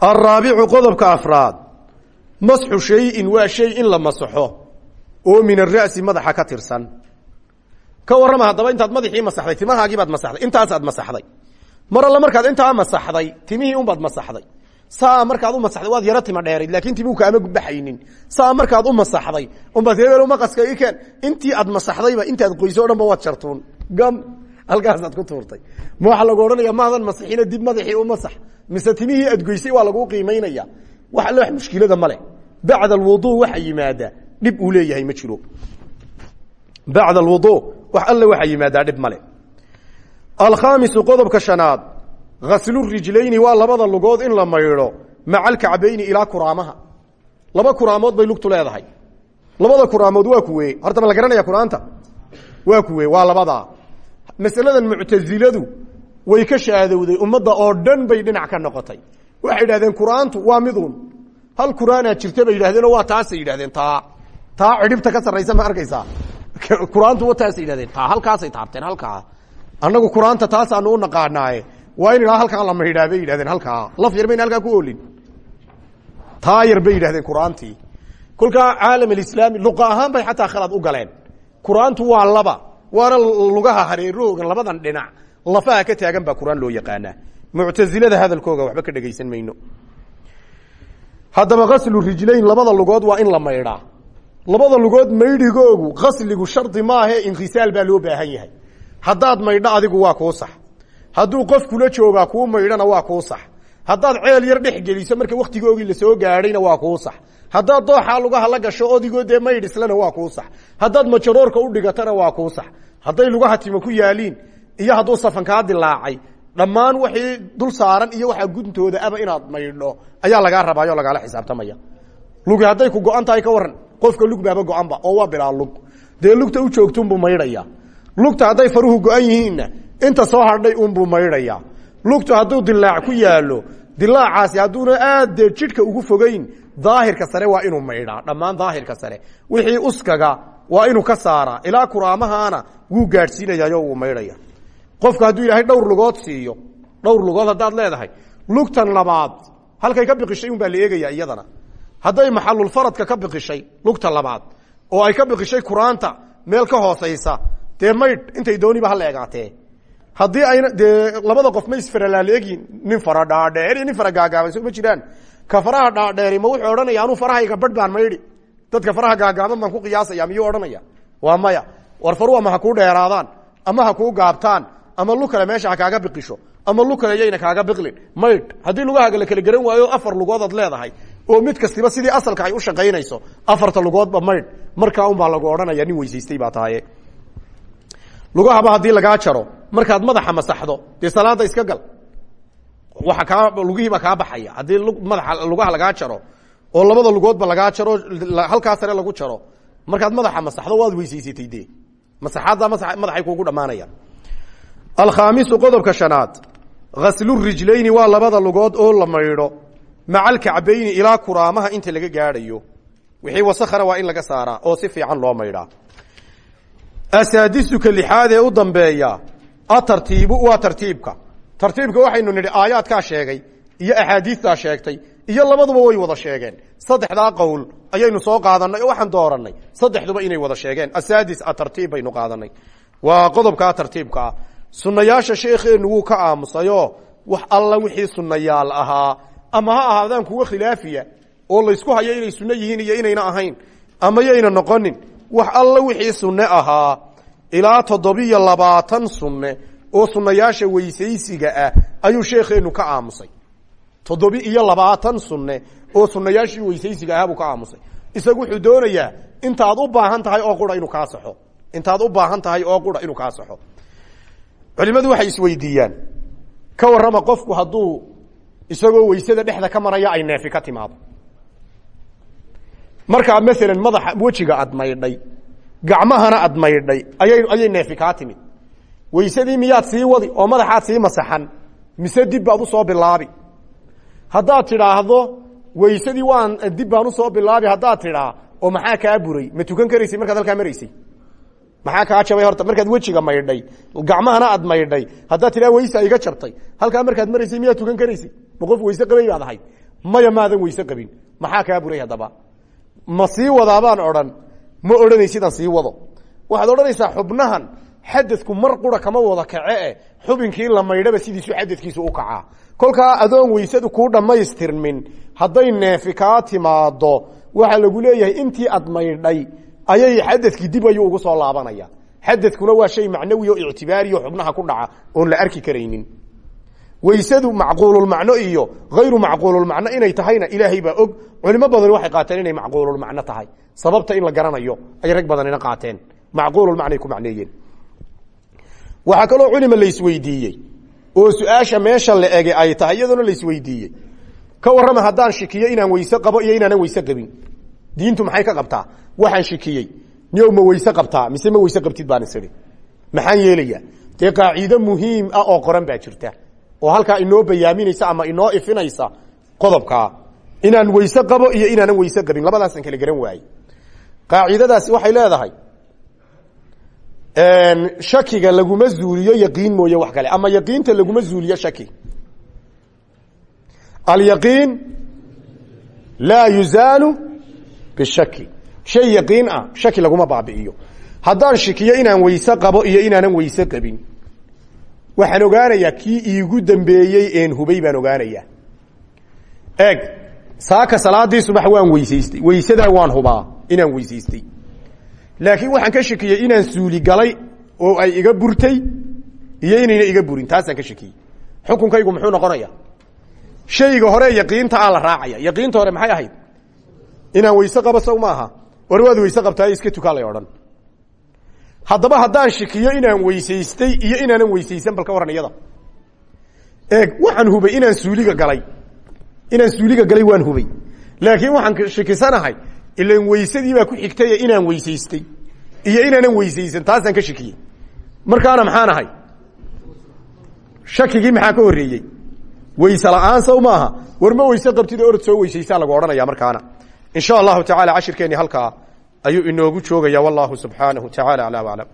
Araabicu qodobka afraad masxu shayin waa shay in la masaxo oo min ara'si madaxa ka tirsan. Ka warrama haddaba intaad madaxii masaxday timahaagiibaad masaxday intaasaad masaxday. Mar alle markaad intaa masaxday timihii unbaad masaxday saa markaad u masaxday waad yaro tima dheerayd laakin timuu kaama baxaynin saa markaad u masaxday unbaad hebel maqaska ikeen intii aad masaxdayba intaad qoyso o waad jartuun gam halkaasaad ku tuurtay. Ma waxaa lagu odhanaya maadan masixina dib madaxii u masax. Mise timihii aad goysay waa laguu qiimaynaya alle wax mushkilada male bacda alwudu waxa yimaada dhib uu leeyahay ma jiro. Bacda alwudu wax alle waxa yimaadaa dhib male alkhaamisu qodobka shanaad gaslurijlayni waa labada lugood in la maydho maca alkacbayni ilaa kuraamaha. Laba kuraamood bay lugtu leedahay. Labada kuraamood waa kuwe. Horta ma la garanaya qur'aanta waa kuwe waa labadaa masaladan muctasiladu way ka shaadowday ummadda oo dhan bay dhinac ka noqotay. Waxay yidhahdeen qur'aantu waa midun hal qur'aanaa jirta bay yidhahdeenoo waa taasay yidhahdeen taa taa cidhibta ka sarraysa ma arkaysaa. *laughs* Qur'aantu wa taasay yidhahdeen taa halkaasay taabteen halkaa. Annagu qur'aanta taasaanu u naqaanaaye waa in idhaa halkaa la maydhaa bay yidhahdeen halkaa laf yar bayna halkaa ku oolin. Taa yar bay yidhahdeen qur'aantii. Kolkaa caalam alislaami luqa ahaan bay xataa khalad u galeen. Qur'aantu waa laba. Waana lugaha hareerahoogan labadan dhinac. Lafaha ka taagan baa qur'aan loo yaqaanaa. Muctasilada hadalkooga waxba ka dhegaysan mayno. Haddaba kaslu rijlayn labada lugood waa in la maydhaa labada lugood maydhigoogu kasligu shardi maahe inkhisaal baa loo baahan yahay hadduu qof kula joogaa kuu maydhona waa kuu sax. Haddaad ceel yar dhex geliso marka waktigoogii la soo gaadhayna waa kuu sax. Haddaad dooxaa lugaha la gasho odigoo dee maydh islana waa kuu sax. Haddaad majaroorka u dhigatana waa kuu sax. Hadday lugaha timo ku yaaliin iyo hadduu safankaa dilaacay dhammaan wixii dul saaran iyo waxaa guntooda aba inaad maydho ayaa lagaa rabaayo lagaala xisaabtamaya. Lugi hadday ku go-an ka waran qofka lug baaba go-anba oo waa bilaa lug. Dee lugta u joogtunbuu maydhaya lugta hadday faruhu go-an yihiinna inta soo hadhay unbuu maydhaya. Lugtu hadduu dilaac ku yaalo dilaacaasi hadduuna aad dee jidhka ugu fogeyn daahirka sare waa inuu maydhaa. Dhammaan daahirka sare. Wixii uskaga waa inuu ka saaraa ilaa kuraamahana wuu gaadhsiinayayo wuu maydhaya. Qofka hadduu ilaahay dhowr lugood siiyo dhowr lugood haddaad leedahay lugtan labaad halkay ka biqishay un baa la eegaya iyadana. Hadday maxalulfaradka ka biqishay lugta labaad oo ay ka biqishay kuraanta meel ka hoosaysa dee maydh intay dooniba hala egaatee haddii ayna labada qof ma isfaralaaleegin nin fara dhaadheer iyo nin fara gaagaaban soo jiraan. Ka faraha dhaadheeri ma wuxuu odhanaya anuu farahayga badh baan maydhi dadka faraha gaagaaban baan ku qiyaasaya miyuu odhanaya waa maya. War faru ha kuu dheeraadaan ama ha kuu gaabtaan ama lu kale meesha ha kaaga biqisho ama lu kale yayna kaaga biqlin. Maydh haddii lugahaaga la kala garan waayo afar lugoodaad leedahay oo mid kastiba sidii asalka ay u shaqaynayso afarta lugoodba maydh markaa unbaa lagu odhanaya nin weysaystay baa tahaye lugahaba haddii lagaa jaro markaad madaxa masaxdo dee salaada iska gal. Waa kaa lugihiibaa kaa baxaya. Haddii madaxa lugaha lagaa jaro oo labada lugoodba lagaa jaro halkaa sare lagu jaro markaad madaxa masaxdo waad weysaysatay de masaxaadda madaxay kuugu dhammaanayaan. Alkhaamisu qodobka shanaad gaslurijlayni waa labada lugood oo la maydho maca alkacbayni ilaa kuraamaha inta laga gaadhayo. Wixii wasakhana waa in laga saaraa oo si fiican loo maydhaa asaadisuka lixaad ee u dambeeya atartiibu waa tartiibka. Tartiibka waxaynu nidhi aayaadkaa sheegay iyo axaadiistaa sheegtay iyo labaduba way wada sheegeen. Saddexdaa qowl ayaynu soo qaadanay oo waxaan dooranay saddexduba inay wada sheegeen. Asaadis atartiib baynu qaadanay waa qodobkaa tartiibka. Ah sunnayaasha sheekheennu wuu ka aamusayoo wax alla wixii sunnayaal ahaa ama ha ahaadaan kuwo khilaafiya oo laysku hayo inay sunno yihiin iyo inayna ahayn ama yayna noqonin wax alla wixii sunne ahaa ilaa toddobiyo labaatan sunne oo sunnayaasha weysaysiga ah ayuu sheekheenu ka aamusay. Toddobi iyo labaatan sunne oo sunnayaashii weysaysiga ahaa buu ka aamusay. Isagu wuxuu doonayaa intaad u baahan tahay oo qura inuu kaa saxo. Intaad u baahan tahay oo qura inuu kaa saxo. Culimmadu waxay isweydiiyaan ka warrama qofku hadduu isagoo weysada dhexda ka maraya ay neefi ka timaado markaa maalan madaxa wejiga ad maydhay gacmahana ad maydhay ayay neefi kaa timid weysadii miyaad sii wadi oo madaxaad sii masaxan mise dib baad u soo bilaabi. Haddaad tidhaahdo weysadii waan dib baan u soo bilaabi haddaad tidhaa oo maxaa kaa buray? Ma tukan karaysay markaad halkaa maraysay. Maxaa kaa jabay horta? Markaad wejiga maydhay gacmahana ad maydhay haddaad tidhaa iga jabtay halkaa markaad maraysay miyaad tukan karaysay? Ma qof qabay baad ahayd. Maya maadan weyse qabin. Maxaa kaa buray haddaba ma sii wadaabaan odhan ma odhanaysidaan sii wado. Waxaad odhanaysaa xubnahan xadadku mar qura kama wada kace eh xubinkii la maydhaba sidiisu xadadkiisu u kacaa. Kolkaa adoon weysadu kuu dhammaystirmin hadday neefi kaa timaado waxaa lagu leeyahay intii ad maydhay ayay xadadkii dib ayuu ugu soo laabanaya. Xadadkuna waa shay macnawi o ictibaariyo xubnaha ku dhaca oon la arki karaynin weysadu macquululmacno iyo hayru macquululmacno inay tahayna ilaahay baa og. Culimo badani waxay qaateen inay macquululmacno tahay. Sababta in la garanayo ay rag badanina qaateen. Macquululmacnay ku macneeyeen. Waxaa kaloo culima laisweydiiyey oo su'aasha meesha la ege ay tahay iyadoona laisweydiiyey ka warrama haddaan shikiyo inaan weyse qabo iyo inaanan weyse qabin. Diintu maxay ka qabtaa? Waxaan shikiyey. Niyow ma weyse qabtaa mise ma weyse qabtid baan isiri maxaan yeelayaa? Dee qaaciido muhiim ah oo qoran baa jirta oo halkaa inoo bayaaminaysa ama inoo ifinaysa qodobkaa inaan weyse qabo iyo inaanan weyse qabin. Labadaasaan kala garan waayey. Qaacidadaasi waxay leedahay shakiga laguma zuuliyo yaqiin mooye wax kale ama yaqiinta laguma zuuliyo shaki. Alyaqiin laa yuzaalu bishaki. Shay yaqiin ah shaki laguma baabi'iyo. Haddaan shikiyo inaan weyse qabo iyo inaanan weyse qabin waxaan ogaanayaa kii iigu dambeeyey een hubay baan ogaanayaa. Eeg saaka salaadii subax waan weysaystay. Weysadaa waan hubaa inaan weysaystay. Laakiin waxaan ka shakiyey inaan suuli galay oo ay iga burtay iyo inayna iga burin taasaan ka shakiyey. Xukunkaygu muxuu noqonaya shayga hore yaqiinta a la raacaya yaqiinta hore maxay ahayd? Inaan weyse qabo saw maaha. War waad weyse qabtaa iska tukaa lay odhan haddaba haddaan shikiyo inaan weysaystay iyo inaanan weysaysan bal ka warran iyada. Eeg waxaan hubay inaan suuliga galay. Inaan suuliga galay waan hubay. Laakiin waxaan shikisanahay ilan weysadii baa ku xigtay inaan weysaystay. Iyo inaanan weysaysan taasaan ka shikiyey. Markaana maxaan ahay? Shakigii maxaa ka horreeyey? Weyse saw maaha. War ma qabtid orod soo weysaysaa lagu odhanaya markaana. In sha allahu tacala cashirkeeni halkaa ayuu inoogu joogaya wallahu subxaanahu tacala aclaa aclam